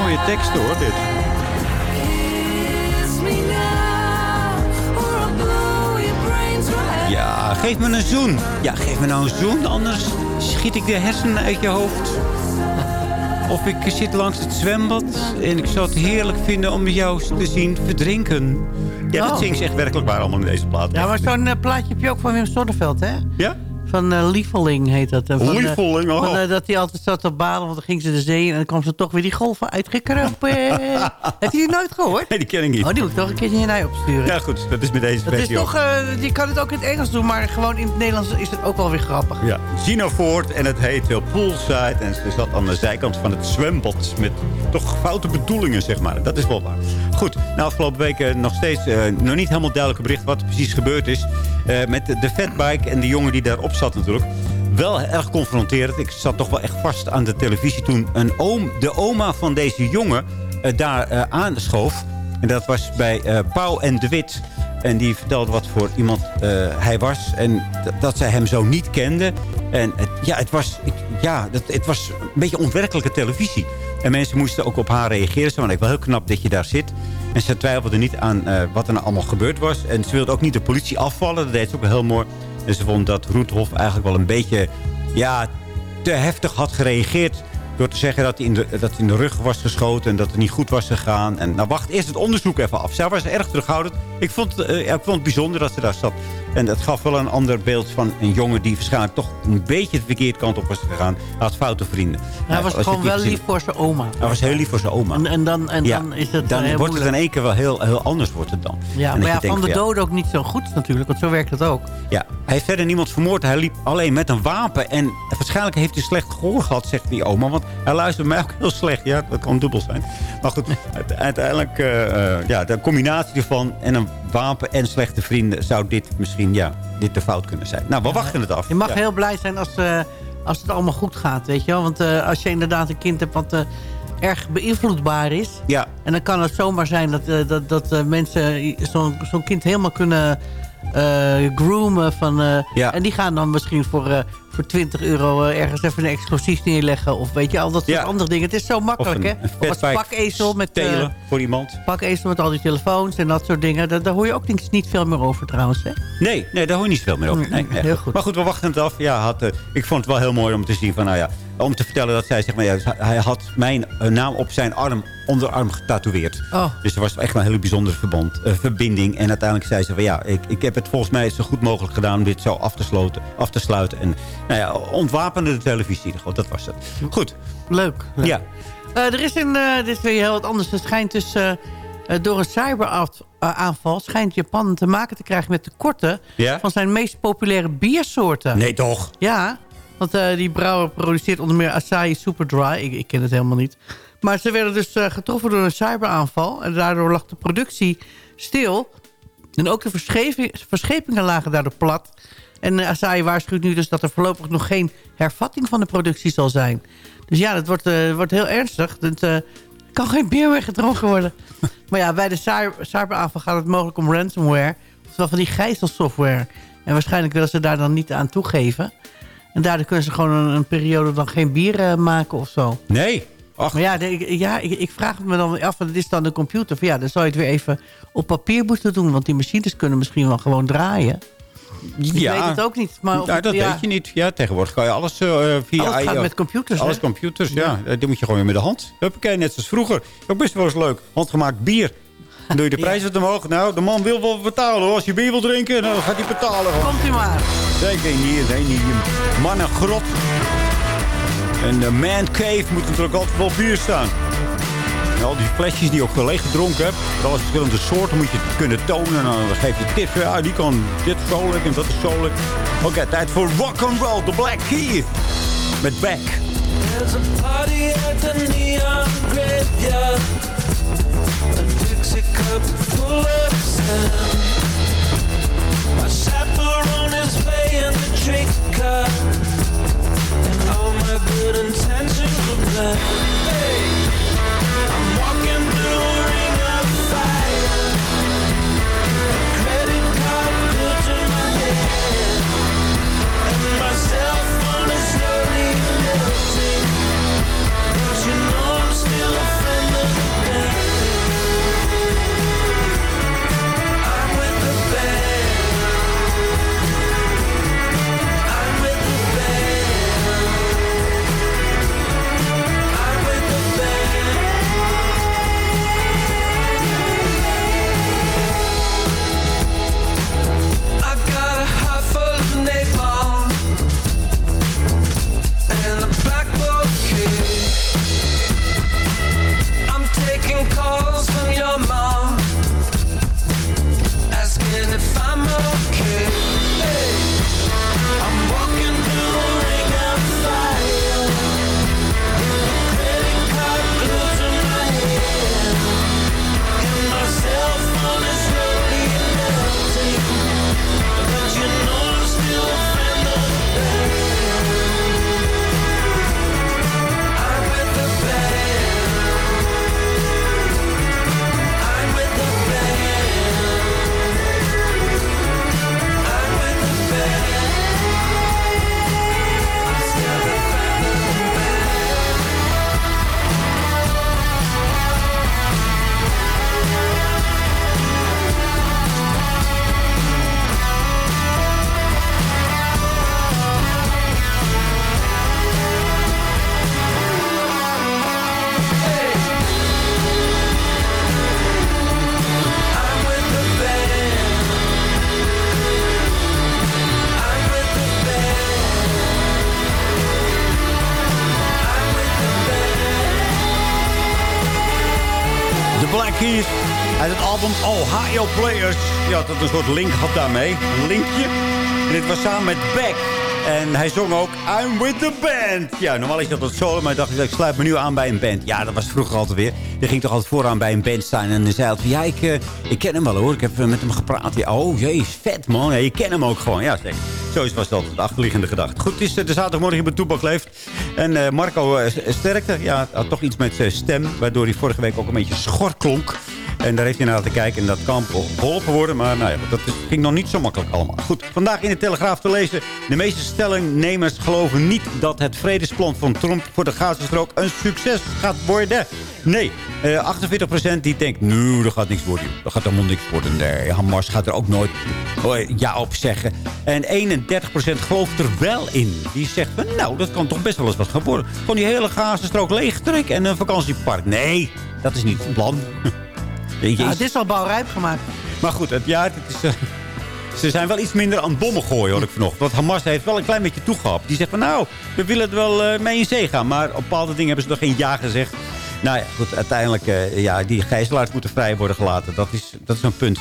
Mooie tekst hoor, dit. Ja, geef me een zoen. Ja, geef me nou een zoen, anders schiet ik de hersenen uit je hoofd. Of ik zit langs het zwembad en ik zou het heerlijk vinden om jou te zien verdrinken. Ja, dat Oh. zingt ze echt werkelijk waar allemaal in deze plaat. Ja, maar zo'n eh, plaatje heb je ook van Wim Sonneveld, hè? Ja? Van eh Lieveling heet dat. van, eh, Lieveling, oh. van, eh, dat hij altijd zat te balen, want dan ging ze de zee in... en dan kwam ze toch weer die golven uitgekropen. Heb je die nooit gehoord? Nee, die ken ik niet. Oh, die moet ik toch een keertje naar je opsturen. Ja, goed. Dat is met deze Dat is toch, eh, je kan het ook in het Engels doen, maar gewoon in het Nederlands is het ook wel weer grappig. Ja, Gina Ford en het heet wel Poolside. En ze zat aan de zijkant van het zwembad met toch foute bedoelingen, zeg maar. Dat is wel waar. Goed, nou afgelopen weken nog steeds nog niet helemaal duidelijk bericht wat er precies gebeurd is. met de, de fatbike en de jongen die daarop zat natuurlijk. Wel erg confronterend. Ik zat toch wel echt vast aan de televisie toen een oom, de oma van deze jongen eh, daar eh, aanschoof. En dat was bij eh Pauw en de Wit. En die vertelde wat voor iemand hij was. En dat zij hem zo niet kende. En het, ja, het was, ja het was een beetje onwerkelijke televisie. En mensen moesten ook op haar reageren. Ze ik wel heel knap dat je daar zit. En ze twijfelde niet aan wat er nou allemaal gebeurd was. En ze wilde ook niet de politie afvallen. Dat deed ze ook heel mooi. En ze vond dat Roethof eigenlijk wel een beetje... Ja, te heftig had gereageerd. Door te zeggen dat hij, in de, dat in de rug was geschoten en dat het niet goed was gegaan. En nou wacht eerst het onderzoek even af. Zij was erg terughoudend. Ik vond, eh, ik vond het bijzonder dat ze daar zat. En dat gaf wel een ander beeld van een jongen die waarschijnlijk toch een beetje de verkeerde kant op was gegaan. Hij had foute vrienden. Hij Nou, was gewoon wel lief voor zijn oma. Hij was heel lief voor zijn oma. En, en, dan, en Ja, dan is het dan eh, wordt het in één keer wel heel, heel anders wordt het dan. Ja, En maar ja, van de ja, doden ook niet zo goed natuurlijk, want zo werkt het ook. Ja, hij heeft verder niemand vermoord. Hij liep alleen met een wapen. En waarschijnlijk heeft hij slecht gehoor gehad, zegt die oma. Want hij luistert mij ook heel slecht. Ja, dat kan dubbel zijn. Maar goed, uite- uiteindelijk... eh, eh, ja, de combinatie ervan en een wapen en slechte vrienden... zou dit misschien, ja, dit de fout kunnen zijn. Nou, we wachten het af. Je mag Ja. heel blij zijn als, eh, als het allemaal goed gaat, weet je wel. Want eh, als je inderdaad een kind hebt wat eh, erg beïnvloedbaar is... Ja. en dan kan het zomaar zijn dat, dat, dat mensen zo'n zo'n kind helemaal kunnen groomen. Van, Ja. En die gaan dan misschien voor, voor 20 euro eh, ergens even een explosief neerleggen. Of weet je, al dat soort Ja. andere dingen. Het is zo makkelijk, hè? Of als pakezel met... eh, stelen voor iemand. pakezel met al die telefoons en dat soort dingen. Daar, daar hoor je ook niet, niet veel meer over trouwens, hè? Nee, nee, daar hoor je niet zoveel meer over. Nee, nee. Heel goed. Maar goed, we wachten het af. Ja, had, eh, ik vond het wel heel mooi om te zien van, nou ja, om te vertellen dat zij zeg maar, ja, hij had mijn eh, naam op zijn arm, onderarm getatoeëerd. Oh. Dus er was echt wel een hele bijzondere verband, eh, verbinding. En uiteindelijk zei ze van ja, ik, ik heb het volgens mij zo goed mogelijk gedaan om dit zo af te, af te sluiten. En nou ja, ontwapende de televisie. Dat was het. Goed. Leuk. leuk. Ja. Eh, er is een, dit is weer heel wat anders. Het schijnt dus door een cyberaanval... schijnt Japan te maken te krijgen met tekorten... Ja? van zijn meest populaire biersoorten. Nee, toch? Ja, want eh, die brouwer produceert onder meer Asahi Super Dry. Ik, ik ken het helemaal niet. Maar ze werden dus eh, getroffen door een cyberaanval. En daardoor lag de productie stil. En ook de verschepingen lagen daardoor plat. En eh, Asahi waarschuwt nu dus dat er voorlopig nog geen hervatting van de productie zal zijn. Dus ja, dat wordt, wordt heel ernstig. Het kan geen bier meer gedronken worden. maar ja, bij de cyber- cyberaanval gaat het mogelijk om ransomware. Oftewel van die gijzelsoftware. En waarschijnlijk willen ze daar dan niet aan toegeven. En daardoor kunnen ze gewoon een, een periode dan geen bier eh, maken of zo. Nee. Ach. Maar ja, de- ja ik, ik vraag me dan af, want het is dan de computer. Van ja, dan zou je het weer even op papier moeten doen. Want die machines kunnen misschien wel gewoon draaien. Ik weet het ook niet. Maar nou, het- dat ja, weet je niet. Ja, tegenwoordig kan je alles eh, via... Alles gaat met computers, Alles hè? computers, ja. Die moet je gewoon weer met de hand. Huppakee, net zoals vroeger. Ook best wel eens leuk. Handgemaakt bier. Dan doe je de prijs wat omhoog. Nou, de man wil wel betalen hoor. Als je bier wil drinken, dan gaat hij betalen. Gewoon. Komt u maar. Zeker hier, nee, niet hier. Mannengrot. En de man cave moet natuurlijk altijd wel bier staan. En al die flesjes die je ook leeg gedronken hebt. Alle verschillende soorten moet je kunnen tonen. En dan geef je tips. Ja, die kan dit vrolijk en dat is vrolijk. Oké, tijd voor rock and roll. The Black Keith. Met Beck. There's a party at the neon graveyard. Dixie cup full. My chaperone is playing the card. And all my good intentions. Een soort link had daarmee. Linkje. En dit was samen met Beck. En hij zong ook I'm with the band. Ja, normaal is dat wat solo, maar ik dacht, ik sluit me nu aan bij een band. Ja, dat was vroeger altijd weer. Die ging toch altijd vooraan bij een band staan. En dan zei van, ja, ik, eh, ik ken hem wel hoor. Ik heb eh, met hem gepraat. Oh, jee, vet man. Ja, je kent hem ook gewoon. Ja, zeg. Zo was dat de achterliggende gedachte. Goed, het is eh, de zaterdagmorgen bij Toebak leeft. En Marco sterkte. Ja, had toch iets met zijn stem. Waardoor hij vorige week ook een beetje schor klonk. En daar heeft hij naar te kijken. En dat kan geholpen worden. Maar nou ja, dat ging nog niet zo makkelijk allemaal. Goed, vandaag in de Telegraaf te lezen. De meeste stellingnemers geloven niet dat het vredesplan van Trump voor de Gazastrook een succes gaat worden. Nee, eh 48% die denkt, nu, dat gaat niks worden. Dat gaat helemaal niks worden. Nee, Hamas gaat er ook nooit eh, ja op zeggen. En 31% gelooft er wel in. Die zegt, van, nou, dat kan toch best wel eens wat gaan worden. Gewoon die hele Gazastrook leegtrekken en een vakantiepark. Nee, dat is niet het plan. Ja, het is al bouwrijp gemaakt. Maar goed, het, ja, het is, eh, ze zijn wel iets minder aan het bommen gooien, hoor ik vanochtend. Want Hamas heeft wel een klein beetje toegehapt. Die zegt van, nou, we willen er wel eh, mee in zee gaan. Maar op bepaalde dingen hebben ze nog geen ja gezegd. Nou ja, goed, uiteindelijk, eh, ja, die gijzelaars moeten vrij worden gelaten. Dat is, dat is een punt.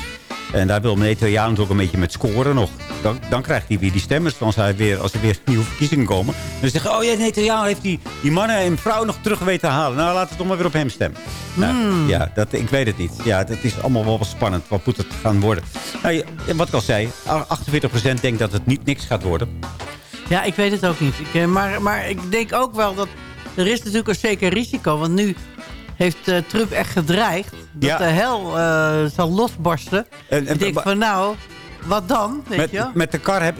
En daar wil meneer Netanyahu ook een beetje met scoren nog. Dan, dan krijgt hij weer die stemmers als, hij weer, als er weer nieuwe verkiezingen komen. Dan zeggen oh ja, Netanyahu heeft die, die mannen en vrouwen nog terug weten te halen. Nou, laten we toch maar weer op hem stemmen. Nou, ja, dat, ik weet het niet. Ja, dat is allemaal wel spannend. Wat moet het gaan worden? Nou, wat ik al zei, 48% denkt dat het niet niks gaat worden. Ja, ik weet het ook niet. Ik, eh, maar, maar ik denk ook wel dat... Er is natuurlijk een zeker risico. Want nu heeft eh, Trump echt gedreigd... dat Ja. de hel eh, zal losbarsten. En- en- ik denk van nou, wat dan? Weet Met, je? met de kar heb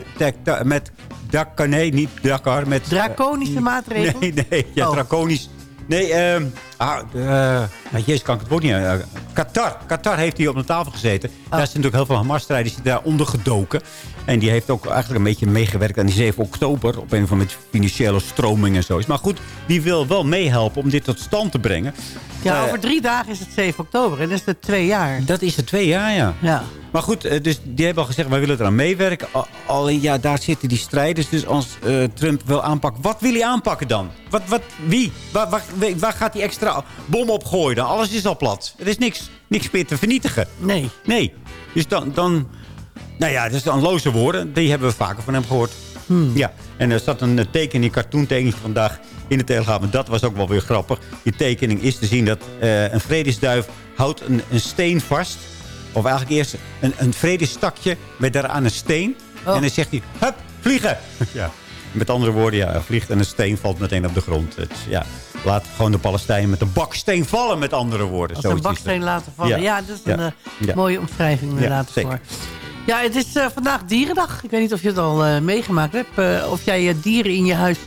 met Dakar, nee, niet Dakar. Met, Draconische maatregelen? Nee, nee, ja, Oh. draconisch. Nee, ehm ah, eh, ah, jezus, kan ik het woord niet... eh, Qatar. Qatar heeft hier op de tafel gezeten. Ah. Daar zijn natuurlijk heel veel Hamas-strijders die daar onder gedoken. En die heeft ook eigenlijk een beetje meegewerkt aan die 7 oktober. Op een of andere financiële stroming en zo. Maar goed, die wil wel meehelpen om dit tot stand te brengen. Ja, Eh, over drie dagen is het 7 oktober. En dat is het twee jaar. dat is het twee jaar, ja. Ja. Maar goed, dus die hebben al gezegd, wij willen eraan meewerken. Al- Alleen ja, daar zitten die strijders. Dus als Trump wil aanpakken, wat wil hij aanpakken dan? Wat, wat, wie? Waar, waar, waar gaat hij extra bom op gooien dan? Alles is al plat. Er is niks, niks meer te vernietigen. Nee. Nee. Dus dan, dan nou ja, dat is dan loze woorden. Die hebben we vaker van hem gehoord. Ja, en er zat een eh, teken, een cartoontekentje vandaag in de Telegraaf. En dat was ook wel weer grappig. Die tekening is te zien dat eh, een vredesduif houdt een, een steen vast. Of eigenlijk eerst een, een vredestakje met daaraan een steen. Oh. En dan zegt hij, hup, vliegen. Ja. Met andere woorden, ja, vliegt en een steen valt meteen op de grond. Het, ja, laat gewoon de Palestijnen met een baksteen vallen, met andere woorden. Als een baksteen laten vallen. Ja, dat is Ja. een eh, Ja. mooie omschrijving inderdaad. zeker. voor. Ja, het is eh, vandaag dierendag. Ik weet niet of je het al eh, meegemaakt hebt. of jij eh, dieren in je huis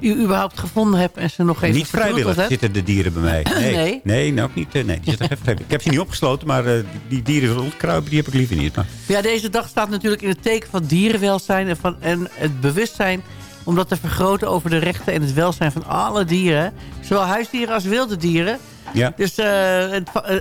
u überhaupt gevonden hebt en ze nog even Niet vrijwillig hebt. zitten de dieren bij mij. Nee, Nee? nee, nou ook niet. Nee, die zitten. Ik heb ze niet opgesloten, maar die, die dieren rondkruipen, die heb ik liever niet. Maar, Ja, deze dag staat natuurlijk in het teken van dierenwelzijn en, van, en het bewustzijn om dat te vergroten over de rechten en het welzijn van alle dieren. Zowel huisdieren als wilde dieren. ja. Dus eh, het, va- eh,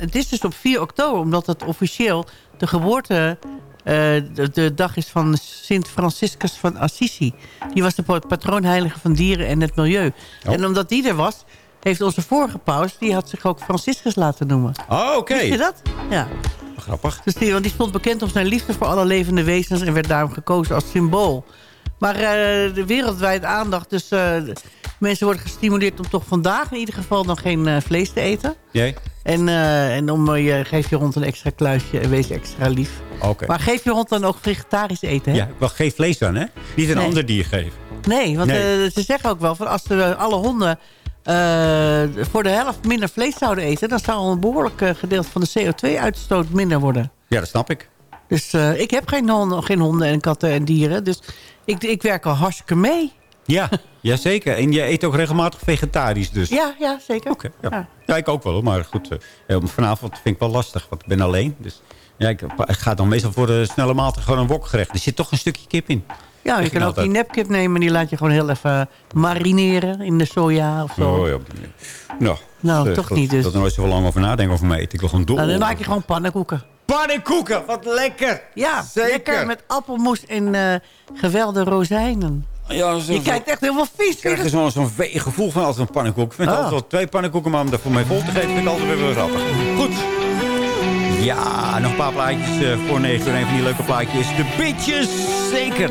het is dus op 4 oktober, omdat het officieel de geboorte... eh, de, de dag is van Sint Franciscus van Assisi. Die was de pa- patroonheilige van dieren en het milieu. Oh. En omdat die er was, heeft onze vorige paus... die had zich ook Franciscus laten noemen. Oh, oké. Wist je dat? Ja. Grappig. Dus die, want die stond bekend om zijn liefde voor alle levende wezens... en werd daarom gekozen als symbool. Maar eh, de wereldwijd aandacht. Dus eh, mensen worden gestimuleerd om toch vandaag in ieder geval... dan geen eh, vlees te eten. Jij? En, en om, je geef je hond een extra kluisje en wees extra lief. Oké. Maar geef je hond dan ook vegetarisch eten, hè? Ja, wel geen vlees dan, hè? Niet een Nee. ander dier geven. Nee, want Nee. ze zeggen ook wel... Van als de, alle honden voor de helft minder vlees zouden eten... dan zou een behoorlijk eh, gedeelte van de CO2-uitstoot minder worden. Ja, dat snap ik. Dus eh, ik heb geen honden, geen honden en katten en dieren. Dus ik, ik werk al hartstikke mee. Ja, jazeker. En je eet ook regelmatig vegetarisch dus. Ja, ja zeker. Oké, ja. Ja. ja, ik ook wel. Maar goed, eh, vanavond vind ik wel lastig, want ik ben alleen. Dus ja, ik, ik ga dan meestal voor de snelle maaltijd gewoon een wokgerecht. Er zit toch een stukje kip in. Ja, je kan je ook die nepkip nemen... en die laat je gewoon heel even marineren in de soja of zo. Oh, ja. Nou, Nou, eh, toch goed, niet dus. Dat er nooit zo lang over nadenken over mij eten. Ik wil gewoon door. Nou, dan maak je gewoon pannenkoeken. Pannenkoeken, wat lekker. Ja, Zeker. lekker met appelmoes en eh gewelde rozijnen. Ja, zo- Je kijkt echt helemaal vies. Ik krijg er zo'n gevoel van als een pannenkoek. Ik vind het Ah. altijd wel twee pannenkoeken, maar om er voor mij vol te geven vind ik altijd weer wel grappig. Goed. Ja, nog een paar plaatjes eh, voor negen uur. Een van die leuke plaatjes is de Bitches. Zeker.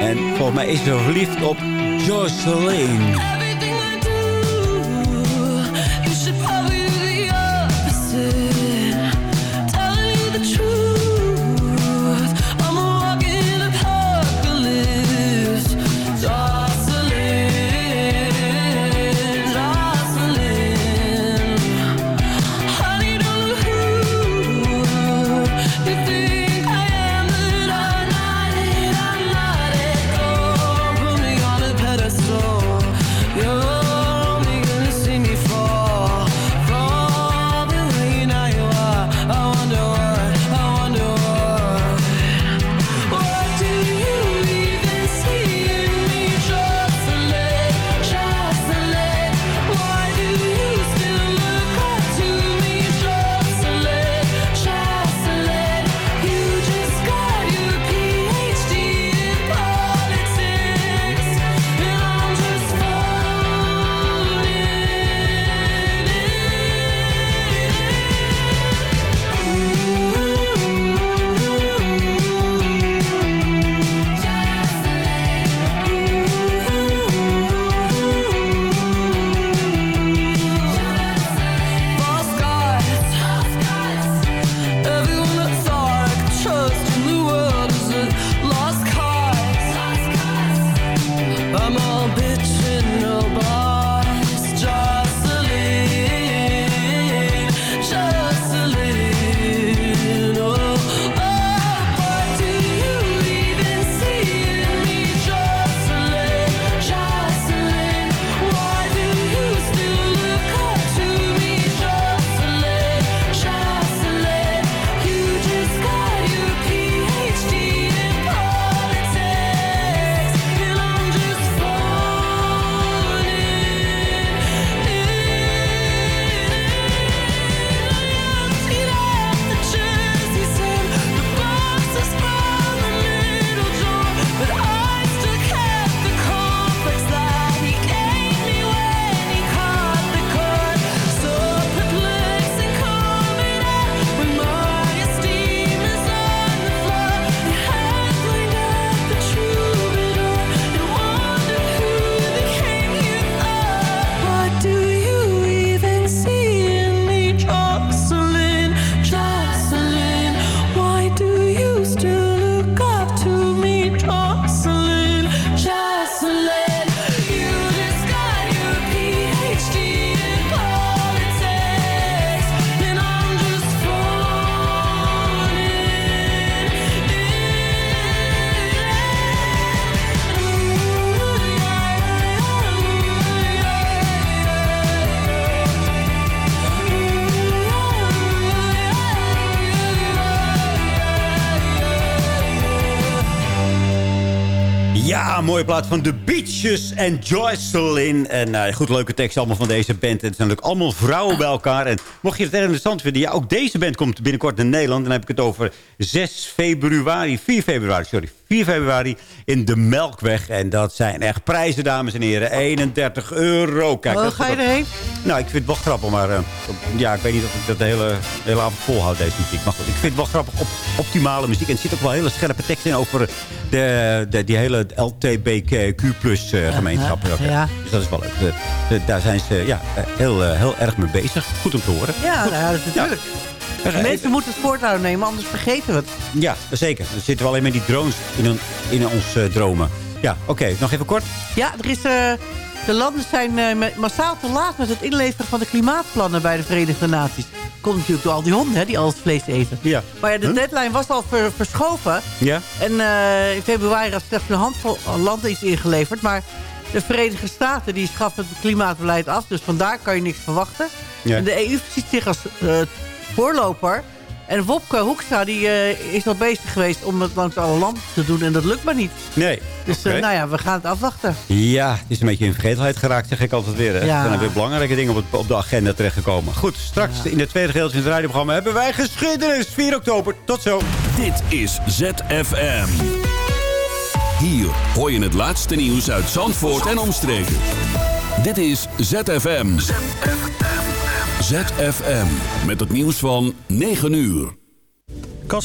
En volgens mij is ze verliefd op Jocelyn. Mooie plaat van The Beaches en Jocelyn. En eh, goed, leuke tekst allemaal van deze band. En het zijn natuurlijk allemaal vrouwen bij elkaar. En mocht je het erg interessant vinden... Ja, ook deze band komt binnenkort naar Nederland. Dan heb ik het over 6 februari, 4 februari, sorry. 4 februari in de Melkweg. En dat zijn echt prijzen, dames en heren. 31 euro. Kijk, dat- ga je erheen? Nou, ik vind het wel grappig, maar eh, ja, ik weet niet of ik dat de hele, de hele avond volhoud, deze muziek. Maar goed, ik vind het wel grappig, op, optimale muziek. En er zit ook wel hele scherpe teksten in over de, de, die hele LTBQ plus eh, gemeenschap. ja. Dus dat is wel leuk. De- de- daar zijn ze ja, eh, heel, eh, heel erg mee bezig. Goed om te horen. Ja, Goed. nou ja, dat is natuurlijk. Mensen moeten het voortouw nemen, anders vergeten we het. Ja, zeker. Dan zitten we alleen met die drones in, een, in ons eh, dromen. Ja, oké. Nog even kort. Ja, er is, eh, de landen zijn eh, massaal te laat met het inleveren van de klimaatplannen bij de Verenigde Naties. Komt natuurlijk door al die honden hè, die al het vlees eten. Ja. Maar ja, de Huh? deadline was al ver- verschoven. Ja. En in februari had slechts een handvol landen iets ingeleverd. Maar de Verenigde Staten die schaffen het klimaatbeleid af. Dus vandaar kan je niks verwachten. Ja. En de EU ziet zich als voorloper. En Wopke Hoekstra die, eh, is al bezig geweest om het langs alle landen te doen. En dat lukt maar niet. Nee. Dus eh, nou ja, we gaan het afwachten. Ja, het is een beetje in vergetelheid geraakt, zeg ik altijd weer. Hè. Ja. Er zijn er weer belangrijke dingen op, het- op de agenda terechtgekomen. Goed, straks in het tweede gedeelte van het radioprogramma hebben wij geschiedenis. 4 oktober. Tot zo. Dit is ZFM. Hier hoor je het laatste nieuws uit Zandvoort en omstreken. Dit is ZFM. ZFM. Met het nieuws van 9 uur.